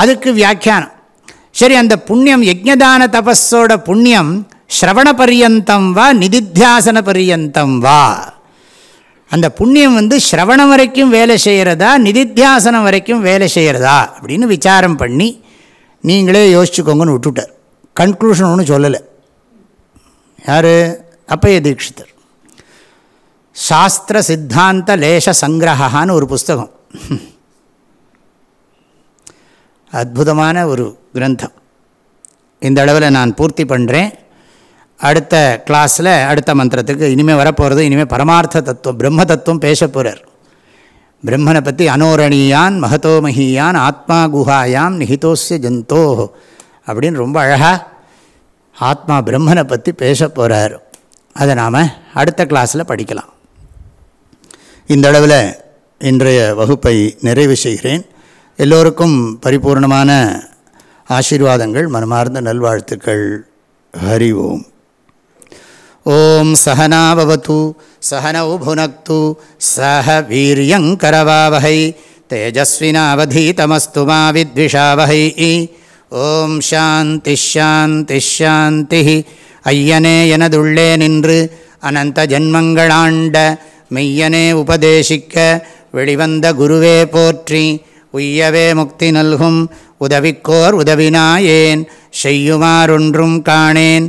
Speaker 1: அதுக்கு வியாக்கியானம் சரி அந்த புண்ணியம் யஜ்யதான தபஸோட புண்ணியம் ஸ்ரவண பரியந்தம் வா நிதித்தியாசன பரியந்தம் வா அந்த புண்ணியம் வந்து ஸ்ரவணம் வரைக்கும் வேலை செய்கிறதா நிதித்தியாசனம் வரைக்கும் வேலை செய்கிறதா அப்படின்னு விசாரம் பண்ணி நீங்களே யோசிச்சுக்கோங்கன்னு விட்டுட்டார் கன்க்ளூஷன் ஒன்றும் சொல்லலை யார் அப்பய தீட்சித்தர் சாஸ்திர சித்தாந்த லேச சங்கிரகான்னு ஒரு புஸ்தகம் அற்புதமான ஒரு கிரந்தம் இந்த அளவில் நான் பூர்த்தி பண்ணுறேன் அடுத்த கிளாஸில் அடுத்த மந்திரத்துக்கு இனிமேல் வரப்போகிறது இனிமேல் பரமார்த்த தத்துவம் பிரம்ம தத்துவம் பேச போகிறார் பிரம்மனை பற்றி அனோரணியான் மகதோமஹியான் ஆத்மா குஹாயாம் நிஹிதோஸ்ய ஜந்தோ அப்படின்னு ரொம்ப அழகாக ஆத்மா பிரம்மனை பற்றி பேச போகிறார் அதை நாம் அடுத்த கிளாஸில் படிக்கலாம்
Speaker 2: இந்தளவில் இன்றைய வகுப்பை நிறைவு செய்கிறேன் எல்லோருக்கும் பரிபூர்ணமான ஆசீர்வாதங்கள் மனமார்ந்த நல்வாழ்த்துக்கள் ஹரி ஓம் ஓம் சகனாவது சகனௌ
Speaker 1: புனக்து சஹ வீரியங்கரவாவகை தேஜஸ்வினாவதீதமஸ்து மா வித்விஷாவகை ஓம் சாந்தி ஷாந்தி ஷாந்தி ஐயனே எனதுள்ளே நின்று அனந்த ஜென்மங்களாண்ட மெய்யனே உபதேசிக்க வெளிவந்த குருவே போற்றி உய்யவே முக்தி நல்கும் உதவிக்கோர் உதவினாயேன் செய்யுமாறொன்றும் காணேன்